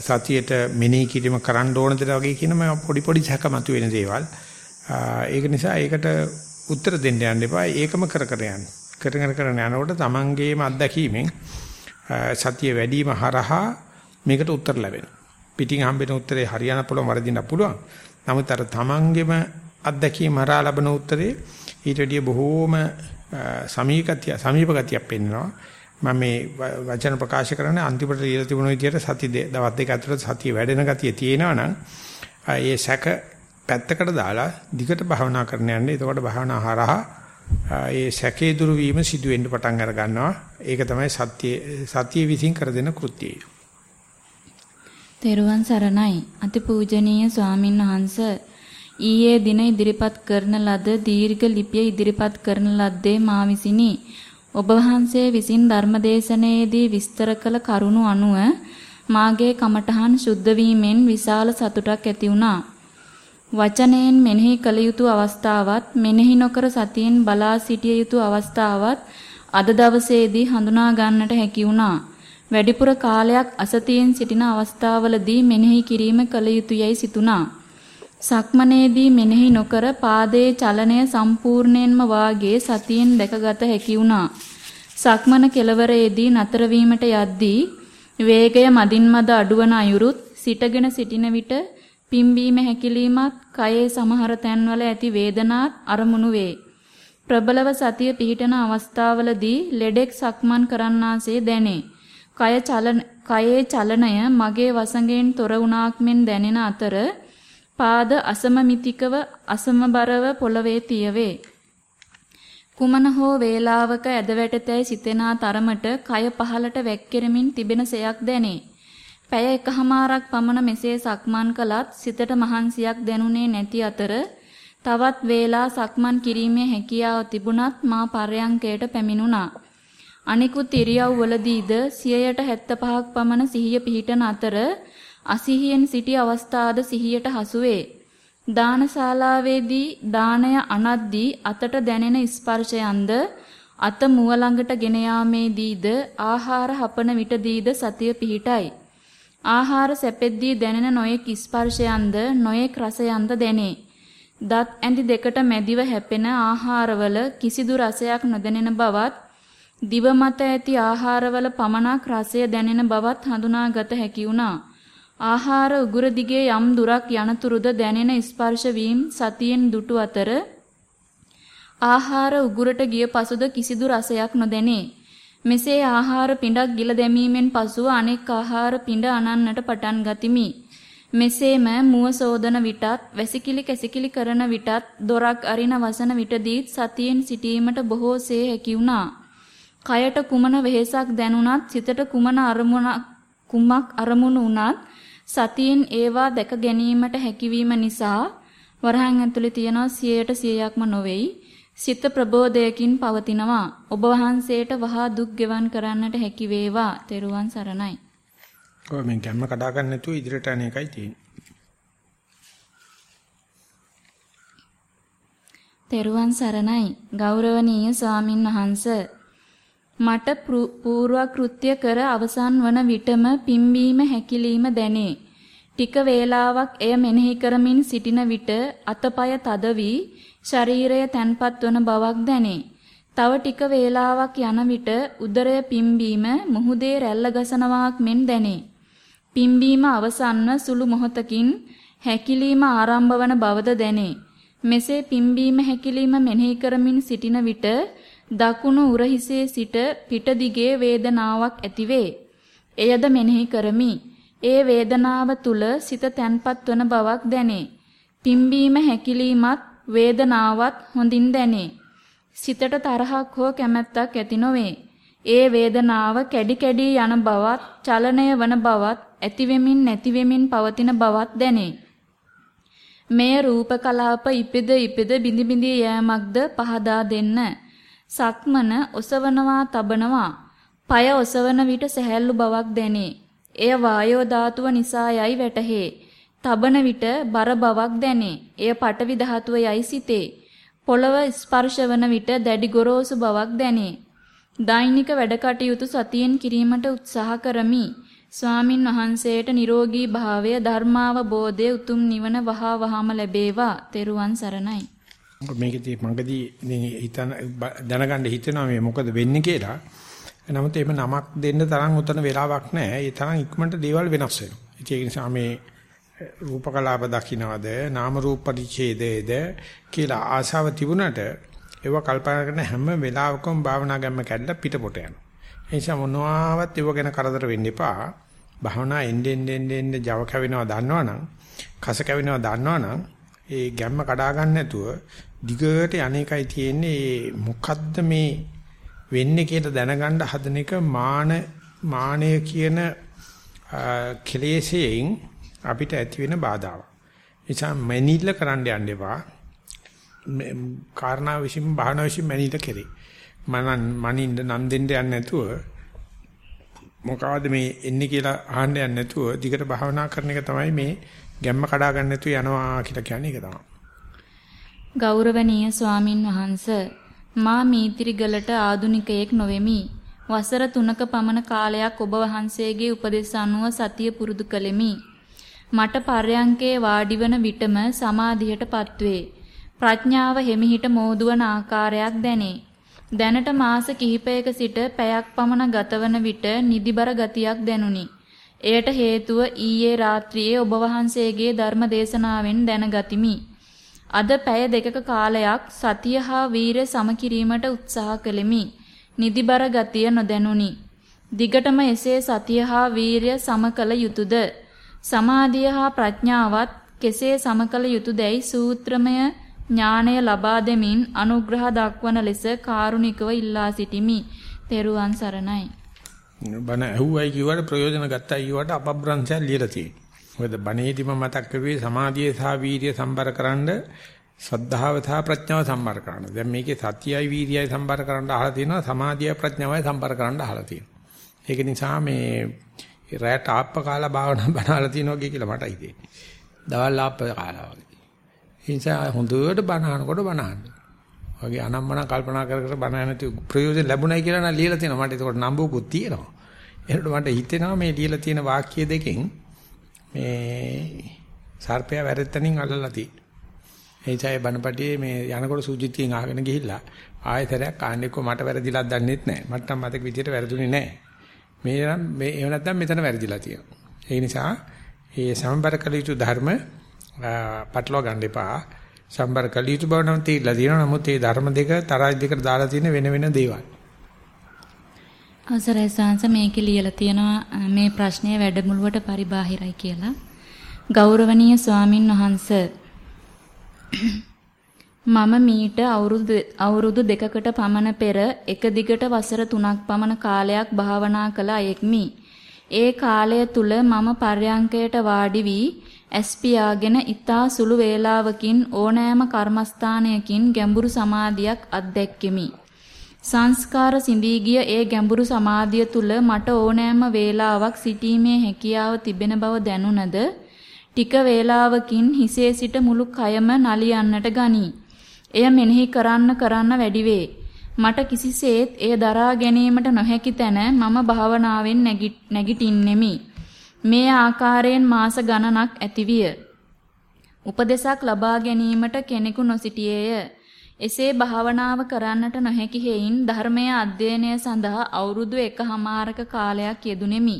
S1: සතියට මෙනෙහි කිරීම කරන්න ඕනද වගේ කියන මේ පොඩි පොඩි සැකමතු වෙන දේවල්. ඒක නිසා ඒකට උත්තර දෙන්න යන්න එපා. ඒකම කර කර යන්න. කරගෙන කරගෙන යනකොට තමන්ගේම අත්දැකීමෙන් සතිය වැඩිම හරහා මේකට උත්තර ලැබෙනවා. පිටින් හම්බෙන උත්තරේ හරියන පුළුවන් වරදින්න පුළුවන්. නමුත් අර තමන්ගේම අත්දැකීම හරහා ලැබෙන උත්තරේ ඊට වැඩිය බොහෝම සමීපගතිය සමීපගතියක් පෙන්වනවා. මම මේ වචන ප්‍රකාශ කරන්නේ අන්තිමට ලියලා තිබුණ විදිහට සති දවස් දෙක ඇතුළත සතිය වැඩෙන ගතිය තියෙනවා නම් ඒ සැක පැත්තකට දාලා දිගට භාවනා කරන්න යන්නේ. එතකොට භාවනා හරහා ඒ සැකේ දුරු වීම සිදු වෙන්න පටන් අර ගන්නවා. ඒක තමයි සත්‍ය සතිය විසින් කර දෙන කෘත්‍යය.
S2: තෙරුවන් සරණයි. අතිපූජනීය ස්වාමින් වහන්සේ ඊයේ දින ඉදිරිපත් කරන ලද දීර්ඝ ලිපිය ඉදිරිපත් කරන ලද්දේ මා විසිනි. ඔබ වහන්සේ විසින් ධර්මදේශනයේදී විස්තර කළ කරුණු අනුව මාගේ කමඨහන් සුද්ධ වීමෙන් විශාල සතුටක් ඇති වුණා. වචනයෙන් මෙනෙහි කළ යුතු අවස්ථාවත් මෙනෙහි නොකර සතියෙන් බලා සිටිය යුතු අවස්ථාවත් අද දවසේදී හඳුනා ගන්නට හැකි වුණා. වැඩිපුර කාලයක් අසතියෙන් සිටින අවස්ථාවලදී මෙනෙහි කිරීම කළ යුතුයයි සිතුණා. සක්මනේදී මෙනෙහි නොකර පාදයේ චලනය සම්පූර්ණයෙන්ම වාගේ සතියෙන් දැකගත හැකි වුණා. සක්මන කෙලවරේදී නතර වීමට යද්දී වේගය මදින් මද අඩුවන අයුරුත් සිටගෙන සිටින විට පිම්බීම හැකිලීමත් කයේ සමහර තැන්වල ඇති වේදනාත් අරමුණු වේ. ප්‍රබලව සතිය පිහිටන අවස්ථාවලදී ලෙඩෙක් සක්මන් කරන්නාසේ දැනේ. කය චලන කයේ චලනය මගේ වසඟයෙන් තොර වුණාක් මෙන් දැනෙන අතර පාද අසමමිතිකව අසමබරව පොළවේ තියවේ. කුමන හෝ වේලාවක ඇද වැටතැයි සිතෙනා තරමට කය පහලට වැක්කිරමින් තිබෙන සයක් දැනේ. පැය එකහමාරක් පමණ මෙසේ සක්මන් කළත් සිතට මහන්සියක් දැනුනේ නැති අතර තවත් වේලා සක්මන් කිරීමේ හැකියාව තිබුණත් මා පර්යංකයට පැමිණුණා. අනිකුත් ඉරියව්වලදීද 175ක් පමණ සිහිය පිහිටන අතර අසිහියෙන් සිටි අවස්ථාද සිහියට හසුවේ. දානශාලාවේදී දාණය අනද්දී අතට දැනෙන ස්පර්ශයන්ද අත මුව ළඟට ගෙන යාමේදීද ආහාර හපන විටදීද සතිය පිහිටයි. ආහාර සැපෙද්දී දැනෙන නොයෙක් ස්පර්ශයන්ද නොයෙක් රසයන්ද දැනේ. දත් ඇඳි දෙකට මැදිව හැපෙන ආහාරවල කිසිදු රසයක් නොදැනෙන බවත් දිව මත ඇති ආහාරවල පමණක් රසය දැනෙන බවත් හඳුනාගත හැකි වුණා. ආහාර උගුර දිගේ යම් දුරක් යනතුරුද දැනෙන ස්පර්ශ වීම සතියෙන් දුටු අතර ආහාර උගුරට ගිය පසුද කිසිදු රසයක් නොදැනේ. මෙසේ ආහාර පිඬක් ගිල දැමීමෙන් පසුව අනෙක් ආහාර පිඬ අනන්නට පටන් ගතිමි. මෙසේම මුව සෝදන විටත් වැසිකිලි කැසිකිලි කරන විටත් දොරක් අරින වසන විටදීත් සතියෙන් සිටීමට බොහෝසේ හැකි වුණා. කයට කුමන වෙහෙසක් දැනුණත් සිතට කුමන අරමුණක් කුමක් අරමුණු වුණත් සතියෙන් ඒවා දැක ගැනීමට හැකියවීම නිසා වරහන් ඇතුලේ තියනවා 100ට 100ක්ම නොවේයි සිත ප්‍රබෝධයකින් පවතිනවා. ඔබ වහන්සේට වහා දුක් ගෙවන් කරන්නට හැකි වේවා. තෙරුවන් සරණයි.
S1: ඔය මම ගැම්ම කඩා ගන්න නැතුව ඉදිරියට යන එකයි තියෙන්නේ.
S2: තෙරුවන් සරණයි. ගෞරවනීය ස්වාමින් වහන්ස මට පූර්ව කෘත්‍ය කර අවසන් වන විටම පිම්බීම හැකිලිම දැනේ. ටික වේලාවක් එය මෙනෙහි කරමින් සිටින විට අතපය තද වී ශරීරය තැන්පත් වන බවක් දැනේ. තව ටික වේලාවක් යන විට උදරය පිම්බීම මුහුදේ රැල්ල ගසනවාක් මෙන් දැනේ. පිම්බීම අවසන්ව සුළු මොහොතකින් හැකිලීම ආරම්භ වන බවද දැනේ. මෙසේ පිම්බීම හැකිලීම මෙනෙහි කරමින් සිටින විට දකුණු උරහිසේ සිට පිට දිගේ වේදනාවක් ඇතිවේ. එයද මෙනෙහි කරමි. ඒ වේදනාව තුල සිත තැන්පත් වන බවක් දැනේ. පිම්බීම හැකිලීමත් වේදනාවත් හොඳින් දැනේ. සිතට තරහක් හෝ කැමැත්තක් ඇති නොවේ. ඒ වේදනාව කැඩි කැඩි යන බවත් චලනය වන බවත් ඇති වෙමින් නැති වෙමින් පවතින බවත් දැනේ. මෙය රූප කලාප ඉපිද ඉපිද බිඳි බිඳි යෑමක්ද පහදා දෙන්න. සක්මන ඔසවනවා තබනවා. পায় ඔසවන විට සැහැල්ලු බවක් දැනේ. එය වායෝ ධාතුව නිසා යයි වැටහේ. තබන විට බර බවක් දැනේ. එය පටවි ධාතුව යයි සිතේ. පොළව ස්පර්ශවන විට දැඩි ගොරෝසු බවක් දැනේ. දෛනික වැඩ කටයුතු සතියෙන් කිරීමට උත්සාහ කරමි. ස්වාමින් වහන්සේට නිරෝගී භාවය ධර්මාවබෝධය උතුම් නිවන වහා වහාම ලැබේවා. තෙරුවන් සරණයි.
S1: මේකදී මගදී හිතන දැනගන්න හිතෙනවා මේ මොකද වෙන්නේ කියලා. නමුත් එහෙම නමක් දෙන්න තරම් උතන වෙලාවක් නැහැ. ඒ තරම් ඉක්මනට දේවල් වෙනස් වෙනවා. ඒ නිසා මේ රූප කලාප දකින්නවද නාම රූප පරිච්ඡේදයේද කියලා ආශාව තිබුණට ඒව කල්පනා කරන හැම වෙලාවකම භාවනා ගැම්ම කැඩලා පිටපොට යනවා. ඒ නිසා මොනවාවත් ඒව ගැන කරදර වෙන්න එපා. භාවනා එන්නේ එන්නේ එන්නේ Java කැවෙනවා දන්නවනම්, කස කැවෙනවා දන්නවනම් ඒ ගැම්ම කඩා ගන්න නැතුව දිගට යන්නේකයි තියෙන්නේ මොකද්ද මේ වෙන්නේ කියලා දැනගන්න හදන එක මාන මානය කියන කෙලෙසයෙන් අපිට ඇති වෙන බාධාවක්. නිසා මැනිල්ල කරන්න යන්න එපා. කාරණා විසින් භාවනා විසින් මැනිල්ල කෙරේ. මනන් මනින්න නම් දෙන්න යන්නේ නැතුව මොකවද මේ එන්නේ කියලා අහන්න යන්නේ නැතුව දිගට භාවනා කරන එක තමයි මේ ගැම්ම කඩා ගන්න නැතුව යනවා කියලා කියන්නේ ඒක තමයි.
S2: ගෞරවනීය ස්වාමින් වහන්ස මා මීතිරිගලට ආදුනිකයෙක් නොවෙමි. වසර 3ක පමණ කාලයක් ඔබ වහන්සේගේ උපදෙස් අනුව සතිය පුරුදු කළෙමි. මට පර්යංකේ වාඩිවන විටම සමාධියටපත් වේ. ප්‍රඥාව හිමිහිට මෝදුවන ආකාරයක් දැනේ. දැනට මාස කිහිපයක සිට පැයක් පමණ ගතවන විට නිදිබර ගතියක් දැනුනි. එයට හේතුව ඊයේ රාත්‍රියේ ඔබ වහන්සේගේ ධර්ම දේශනාවෙන් දැනගතිමි. අද පැය දෙකක කාලයක් සතිය හා වීරය සමකිරීමට උත්සාහ කළෙමි. නිදිබර ගතිය නොදැනුනි. දිගටම එසේ සතිය හා වීරිය සමකල යුතුයද? සමාධිය හා ප්‍රඥාවත් කෙසේ සමකල යුතුයදයි සූත්‍රමය ඥාණය ලබා දෙමින් අනුග්‍රහ දක්වන ලෙස කාරුණිකව ඉල්ලා සිටිමි. තෙරුවන් සරණයි.
S1: බණ ඇහුවයි කිව්වට ප්‍රයෝජන ගත්තයි කිව්වට අපබ්‍රංශය ලියලා තියෙනවා. මොකද බණේදිම මතක් කරුවේ සමාධිය සහ වීර්යය සම්බරකරනද සද්ධාව සහ ප්‍රඥාව සම්බර කරන්න. දැන් මේකේ සතියයි වීර්යයයි සම්බර කරන්න අහලා තියෙනවා සමාධියයි ප්‍රඥාවයි සම්බර කරන්න අහලා තියෙනවා. ඒක නිසා මේ රැට ආප්ප කාලා භාවනා බණාලා තියෙනවා කියලා මට හිතෙන්නේ. දවල් ආප්ප කාලා වගේ. ඒ නිසා හොඳට බණ අහනකොට බණ අහන්න. වගේ අනම්මන කල්පනා කර කර බණ නැති ප්‍රයෝජන ලැබුණයි කියලා නම් ලියලා තියෙනවා. මට ඒකට නම්බුකුත් තියෙනවා. ඒකට මට හිතෙනවා මේ ලියලා තියෙන වාක්‍ය දෙකෙන් මේ සර්පයා වැරෙත්තනින් අල්ලලා තියෙනවා. ඒ නිසා ඒ බණපටියේ මේ යනකොට සුජිතියෙන් ආගෙන ගිහිල්ලා ආයෙතරයක් ආන්නෙක මට වැරදිලා දන්නෙත් නැහැ. මට නම් මතක විදියට වැරදුනේ නැහැ. මේ නම් මේ එහෙම නැත්නම් මෙතන වැරදිලා තියෙනවා. ඒ නිසා මේ සම්බර කළ යුතු ධර්ම පටලවා ගන්න එපා. සම්බර කළ යුතු බව නම් තීරලා තියෙනවා. නමුත් මේ ධර්ම දෙක තරයි දෙකට දාලා තියෙන වෙන වෙන දේවල්.
S2: අවසරයි සාංශ මේකේ ලියලා තියෙනවා මේ ප්‍රශ්නය වැඩමුළුවට පරිබාහිරයි කියලා. ගෞරවනීය ස්වාමින් වහන්සේ මම මීට අවුරුදු අවුරුදු දෙකකට පමණ පෙර එක දිගට වසර 3ක් පමණ කාලයක් භාවනා කළ අයෙක්මි. ඒ කාලය තුල මම පර්යංකයට වාඩි වී ඇස් පියාගෙන ඊතා සුළු වේලාවකින් ඕනෑම කර්මස්ථානයකින් ගැඹුරු සමාධියක් අත්දැක්කෙමි. සංස්කාර සිඳී ගිය ඒ ගැඹුරු සමාධිය තුල මට ඕනෑම වේලාවක් සිටීමේ හැකියාව තිබෙන බව දැනුණද ටික වේලාවකින් හිසේ සිට මුළු කයම නලියන්නට ගනී. එය මෙනෙහි කරන්න කරන්න වැඩි වේ. මට කිසිසේත් එය දරා ගැනීමට නොහැකි තැන මම භාවනාවෙන් නැගිටින්නෙමි. මේ ආකාරයෙන් මාස ගණනක් ඇතිවිය. උපදේශක් ලබා ගැනීමට කෙනෙකු නොසිටියේය. එසේ භාවනාව කරන්නට නොහැකි හේයින් ධර්මය අධ්‍යයනය සඳහා අවුරුදු එකහමාරක කාලයක් යෙදුණෙමි.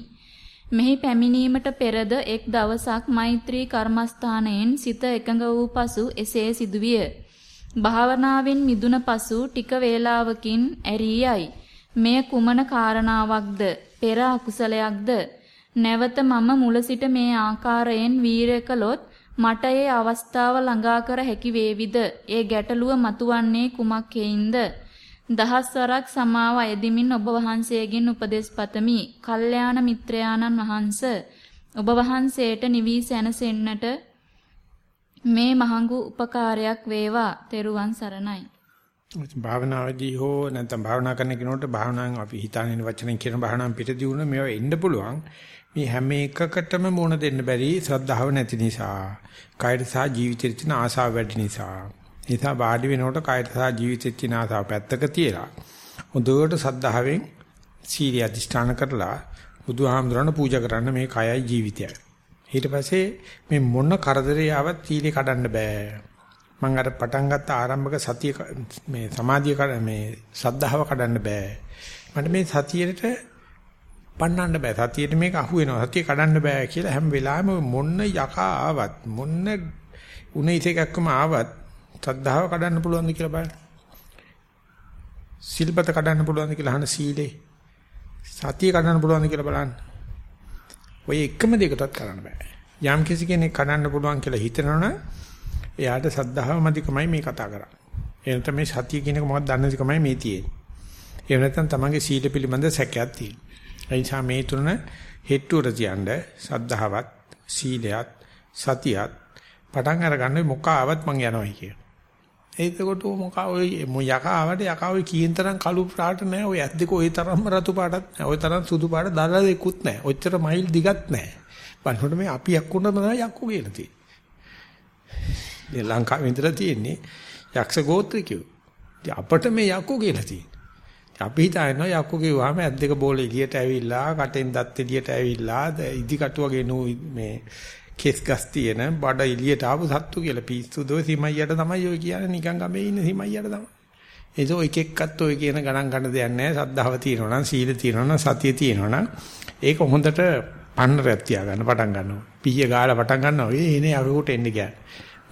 S2: මෙහි පැමිණීමට පෙරද එක් දවසක් මෛත්‍රී කර්මස්ථානයෙන් සිත එකඟ වූ පසු එසේ සිදුවිය. භාවනාවෙන් මිදුන පසු ටික වේලාවකින් ඇරී යයි. මෙය කුමන කාරණාවක්ද? පෙර අකුසලයක්ද? නැවත මම මුල සිට මේ ආකාරයෙන් වීරය කළොත් මට ඒ අවස්ථාව ළඟා කර හැකි වේවිද? ඒ ගැටලුව මතුවන්නේ කුමක් හේින්ද? දහස් වරක් සමාව අයදිමින් ඔබ වහන්සේගෙන් උපදෙස් පතමි. කල්යාණ මිත්‍රයාණන් වහන්ස ඔබ වහන්සේට නිවි සැනසෙන්නට මේ මහඟු උපකාරයක් වේවා. තෙරුවන් සරණයි.
S1: භාවනාවේදී හෝ නැත්නම් භාවනා කරන කෙනෙකුට භාවනාවෙන් අපි හිතාගෙන වචනෙන් කියන භාවනාවෙන් පිටදී වුණ මේවා එන්න පුළුවන්. මේ හැම එකකටම මුණ දෙන්න බැරි ශ්‍රද්ධාව නැති නිසා, කායද සහ ජීවිතෙට තියෙන ආසාව වැඩි නිසා. ඒ නිසා වාඩි වෙනකොට කායද සහ ජීවිතෙට තියෙන ආසාව පැත්තක තියලා හොඳට ශ්‍රද්ධාවෙන් සීරිය අධිෂ්ඨාන කරලා බුදුහාමුදුරන පූජා කරන්න මේ කයයි ජීවිතයයි. ඊට පස්සේ මේ මොන කරදරේ ආවත් සීලේ කඩන්න බෑ. මම අර පටන් ගත්ත ආරම්භක සතිය මේ සමාධිය මේ ශ්‍රද්ධාව කඩන්න බෑ. මට මේ සතියේට පන්නන්න බෑ. සතියේට මේක අහු වෙනවා. සතිය කඩන්න බෑ කියලා හැම වෙලාවෙම මොන්න යකා ආවත් මොන්න උනේ ඉතේකක්ම ආවත් සද්ධාව කඩන්න පුළුවන්ද කියලා බලන්න. සිල්පත කඩන්න පුළුවන්ද කියලා අහන සීලේ. සතිය කඩන්න පුළුවන්ද කියලා බලන්න. ඔය එකම දෙයකටවත් කරන්න බෑ. යම් කිසි කෙනෙක් කඩන්න පුළුවන් කියලා හිතනවනම් එයාට සද්ධාව මදිකමයි මේ කතා කරන්නේ. එහෙනම් මේ සතිය කියන එක මොකක්ද දන්නේ නැතිකමයි මේ තියෙන්නේ. එහෙම නැත්නම් තමන්ගේ සීල පිළිබඳ සැකයක් තියෙනවා. ඒ නිසා මේ තුන හෙට්ටුවට තියන්න සද්ධාවත් සීලයත් සතියත් පටන් අරගන්න මොකාවත් මං යනවා කිය. ඒකකොට මොකා ඔය යකාවට යකා ඔය කීයෙන් තරම් කළු පාට නැහැ. ඔය ඇස් දෙක ඔය තරම්ම රතු පාටත් නැහැ. ඔය තරම් සුදු පාට දල දෙකුත් නැහැ. ඔච්චර මයිල් දිගත් නැහැ. බලනකොට මේ අපි යක්කුණ තමයි යක්කු කියලා තියෙන්නේ. ලංකාවේ ඉඳලා තියෙන්නේ යක්ෂ ගෝත්‍රිකයෝ. අපිට මේ යක්කු කියලා තියෙන්නේ. අපි හිතනවා යක්කු කිව්වම ඇස් දෙක බෝල එළියට ඇවිල්ලා කටෙන් දත් එළියට ඇවිල්ලා ඉදි කටුවගේ නෝ මේ කෙස් ගස් තියෙන බඩ එළියට ආපු සත්තු කියලා පිස්සු දෝ සීමයියට තමයි ඔය කියන්නේ නිකන් ගමේ ඉන්න සීමයියට තමයි. ඒක එක එක්කත් ඔය කියන ගණන් ගන්න දෙයක් නැහැ. සද්ධාව තියෙනවා නම් සීල තියෙනවා නම් සතිය තියෙනවා නම් ඒක හොඳට පන්නරයක් තියාගන්න පටන් ගන්නවා. පීය ගාලා පටන් ගන්නවා. ඒ එනේ අරකට එන්න කියන්නේ.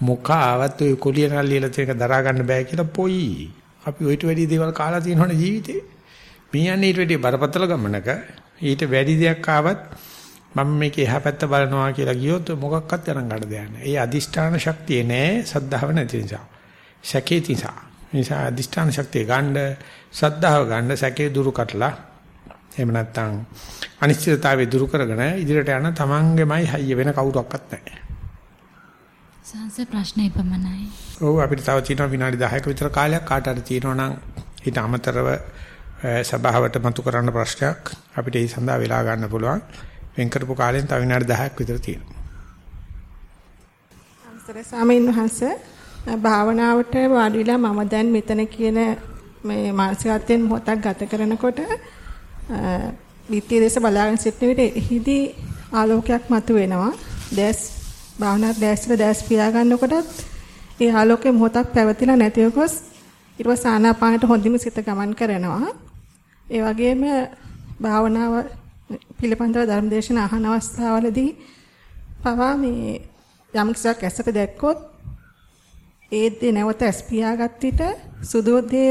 S1: මොකා ආවත් ඔය කොලිය නල්ලියලා තියෙක දරා ගන්න බෑ කියලා පොයි. අපි ඔයිට වැඩි දේවල් කාලා තියෙනවනේ ජීවිතේ. මේ යන්නේ ඊට වැඩි බරපතල ගමනක ඊට වැඩි දෙයක් ආවත් මම මේක එහා පැත්ත බලනවා කියලා ගියොත් මොකක්වත් ගණන් ගන්න දෙයක් නැහැ. ඒ අදිෂ්ඨාන ශක්තිය නෑ සද්ධාව නැති නිසා. සැකේ නිසා. නිසා අදිෂ්ඨාන ශක්තිය ගන්න සද්ධාව ගන්න සැකේ දුරු කටලා එහෙම නැත්නම් අනිශ්චිතතාවය දුරු කරගෙන ඉදිරියට යන තමන්ගෙමයි හයිය වෙන කවුරක්වත් නැහැ.
S2: සංස ප්‍රශ්න ඉපමණයි.
S1: ඔව් අපිට තව තියෙනවා විනාඩි 10ක විතර කාලයක් කාට හරි තියෙනවා නම් ඊට අමතරව සභාවට මතු කරන්න ප්‍රශ්නයක් අපිට ඒ සඳහා වෙලා ගන්න පුළුවන්. වෙන් කරපු කාලෙන් තව විනාඩි 10ක් විතර තියෙනවා.
S4: අවසර ස්වාමීන් වහන්සේ භාවනාවට වාඩි වෙලා මම දැන් මෙතන කියන මේ මානසිකත්වයෙන් මොහොතක් ගත කරනකොට විත්‍ය දේශ බලාගෙන සිටින විට එහිදී ආලෝකයක් මතුවෙනවා. දැස් භාවනා දැස්ට දැස් පියා ගන්නකොටත් ඒ ආලෝකයේ මොහොතක් පැවතිලා නැතිව ගොස් ඊට පස්සේ ආනාපානට හොඳින් සිත ගමන් කරනවා. ඒ වගේම භාවනාව පිළිපන්දව ධර්මදේශන අහන අවස්ථාවලදී පවා මේ යම් කිසිවක් ඇසට දැක්කොත් ඒ දේ නැවත ඇස් පියාගත් විට සුදු දේ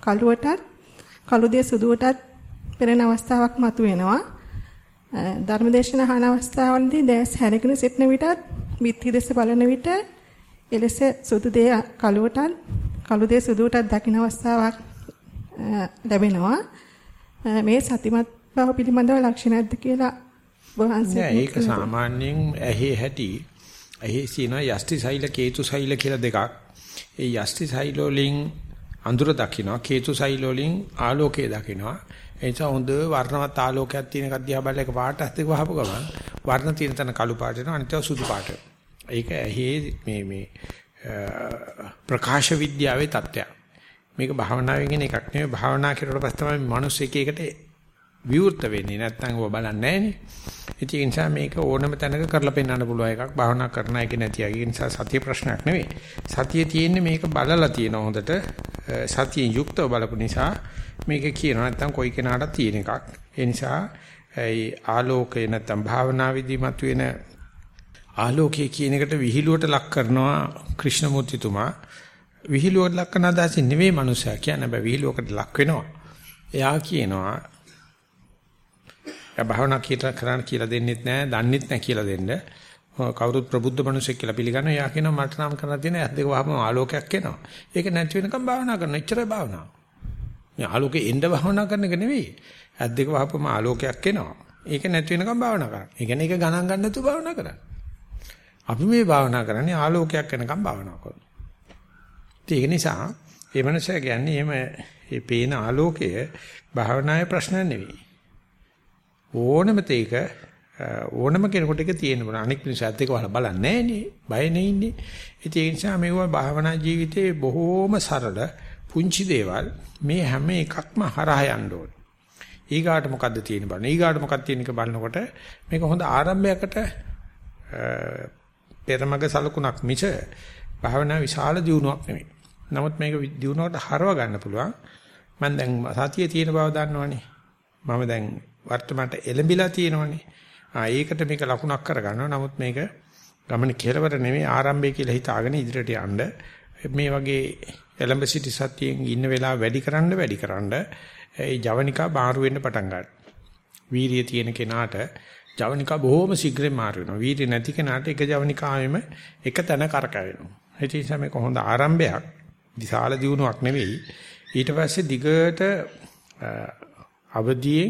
S4: කළුවටත් කළු දේ සුදුවටත් පෙරෙන අවස්ථාවක් මතුවෙනවා. ධර්මදේශන අහන අවස්ථාවලදී දැස් හැරගෙන සිටන විටත් මිත්‍ති දෙස බලන විට එලෙස සුදු දේ කළුවටත් කළු දේ සුදුවටත් දකින්න අවස්ථාවක් ලැබෙනවා. මේ සතිමත් බව පිළිබඳව ලක්ෂණයක්ද කියලා
S1: වහන්සේ ඒක සාමාන්‍යයෙන් ඇහි හැටි ඇහි සින යෂ්ටි සෛල කේතු සෛල කියලා දෙකක්. ඒ යෂ්ටි සෛල වලින් අඳුර දකින්නවා කේතු සෛල වලින් ආලෝකය දකින්නවා. ඒ නිසා හොඳ වර්ණවත් ආලෝකයක් තියෙන එකක් දිහා බලලා එක පාට දෙක වහපු ගමන් වර්ණ තියෙන තැන කළු පාට වෙනවා අනිත් ඒවා සුදු පාට. ඒක ඇහි මේ මේ ප්‍රකාශ විද්‍යාවේ தත්ත්වයක්. මේක භාවනාවෙන් එන එකක් නෙවෙයි භාවනා කරලා පස්සේ තමයි මිනිස් එක එකට විවෘත වෙන්නේ නැත්නම් ඔබ බලන්නේ නැහනේ. ඒ නිසා මේක ඕනම තැනක කරලා පෙන්වන්න පුළුවන් එකක් භාවනා කරන එක නැති අය. ඒ නිසා සතිය ප්‍රශ්නයක් නෙවෙයි. සතියේ තියෙන්නේ මේක බලලා තියෙන හොඳට සතියෙන් යුක්තව බලපු නිසා මේක කියනවා නැත්නම් කොයි කෙනාටත් තියෙන එකක්. ඒ නිසා ඒ ආලෝකය නැත්නම් භාවනාවේදී මතුවෙන ආලෝකයේ කියන එකට විහිළුවට ලක් කරනවා ක්‍රිෂ්ණමූර්තිතුමා. විහිළුවට ලක් කරන අදහසින් නෙවෙයි මනුස්සයා කියන්නේ බෑ විහිළුවකට ලක් වෙනවා. එයා කියනවා එයා භාවනා කියලා කරන්න කියලා දෙන්නෙත් නැහැ, දන්නෙත් නැහැ කියලා දෙන්න. කවුරුත් ප්‍රබුද්ධ මිනිසෙක් කියලා පිළිගන්නවා. එයා කියනවා මට නම් කරන්න තියෙන ඇස් දෙක වහම ආලෝකයක් එනවා. ඒක නැති වෙනකම් භාවනා කරන. එච්චරයි භාවනාව. මේ ආලෝකේ එන්න භාවනා කරන එක නෙවෙයි. ඇස් දෙක වහපම ආලෝකයක් එනවා. ඒක නැති වෙනකම් භාවනා කරන්න. ඒ කියන්නේ ඒක ගණන් ගන්න නැතුව භාවනා කරන්න. අපි මේ භාවනා කරන්නේ ආලෝකයක් එනකම් භාවනා කරනවා. ඒක නිසා මේ මනුස්සයා කියන්නේ එහෙම මේ පේන ආලෝකය භාවනාවේ ප්‍රශ්න නෙවෙයි. ඕනම තේක ඕනම කෙනෙකුට ඒක තියෙන්න බෑ. අනික් මිනිස්සු ඇත්ත එක වහලා බලන්නේ නෑනේ. බය නේ ඉන්නේ. ඒ නිසා මේවා භාවනා ජීවිතේ බොහෝම සරල පුංචි දේවල් මේ හැම එකක්ම හරහා යන්න ඕනේ. ඊගාට මොකද්ද තියෙන බලන්න. ඊගාට මොකක්ද තියෙන එක බලනකොට මේක හොඳ ආරම්භයකට පෙරමග සලකුණක් මිස භාවනා විශාල දියුණුවක් නෙමෙයි. නමුත් මේක දියුණුවට හරව ගන්න පුළුවන්. මම දැන් සතියේ තියෙන බව දන්නවනේ. මම දැන් වර්තමානට එළඹිලා තියෙනවනේ. ආ ඒකට මේක ලකුණක් කරගන්නවා. නමුත් මේක ගමන කෙලවර නෙමෙයි ආරම්භය කියලා හිතාගෙන ඉදිරියට යන්න මේ වගේ එළඹ සිටි සතියෙන් ඉන්න වෙලාව වැඩි කරන්න වැඩි කරන්න ඒ ජවනිකා බාරු වෙන්න පටන් ගන්නවා. වීරිය තියෙන කෙනාට ජවනිකා බොහොම ශීඝ්‍රයෙන් මාරු වෙනවා. වීරිය නැති කෙනාට එක ජවනිකාවෙම එක තැන කරකැවෙනවා. ඒ නිසා මේක හොඳ ආරම්භයක්. විශාල දියුණුවක් නෙවෙයි. ඊට පස්සේ දිගට අවදියේ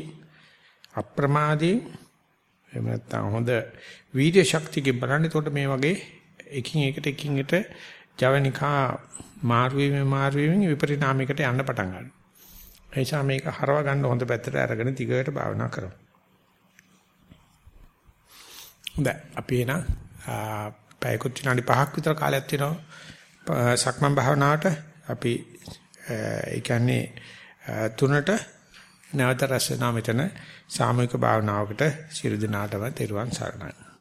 S1: අප්‍රමාදයේ එහෙම නැත්නම් හොඳ වීර්ය ශක්තියකින් බලන්න එතකොට මේ වගේ එකින් එකට එකින් එකට ජවනිකා මාරු වීම මාරු වීම විපරිණාමයකට යන්න පටන් ගන්නවා. ඒ නිසා මේක හරව ගන්න හොඳ පැත්තට අරගෙන දිගට භාවනා කරමු. හොඳයි. අපි එන පැයකුත් විනාඩි 5ක් විතර කාලයක් තියෙනවා. සක්මන් භාවනාවට අපි ඒ කියන්නේ තුනට නැවත රැස් වෙනා මෙතන. සාමූහික භාවනාවකට සියලු දෙනාටම තෙරුවන් සරණයි.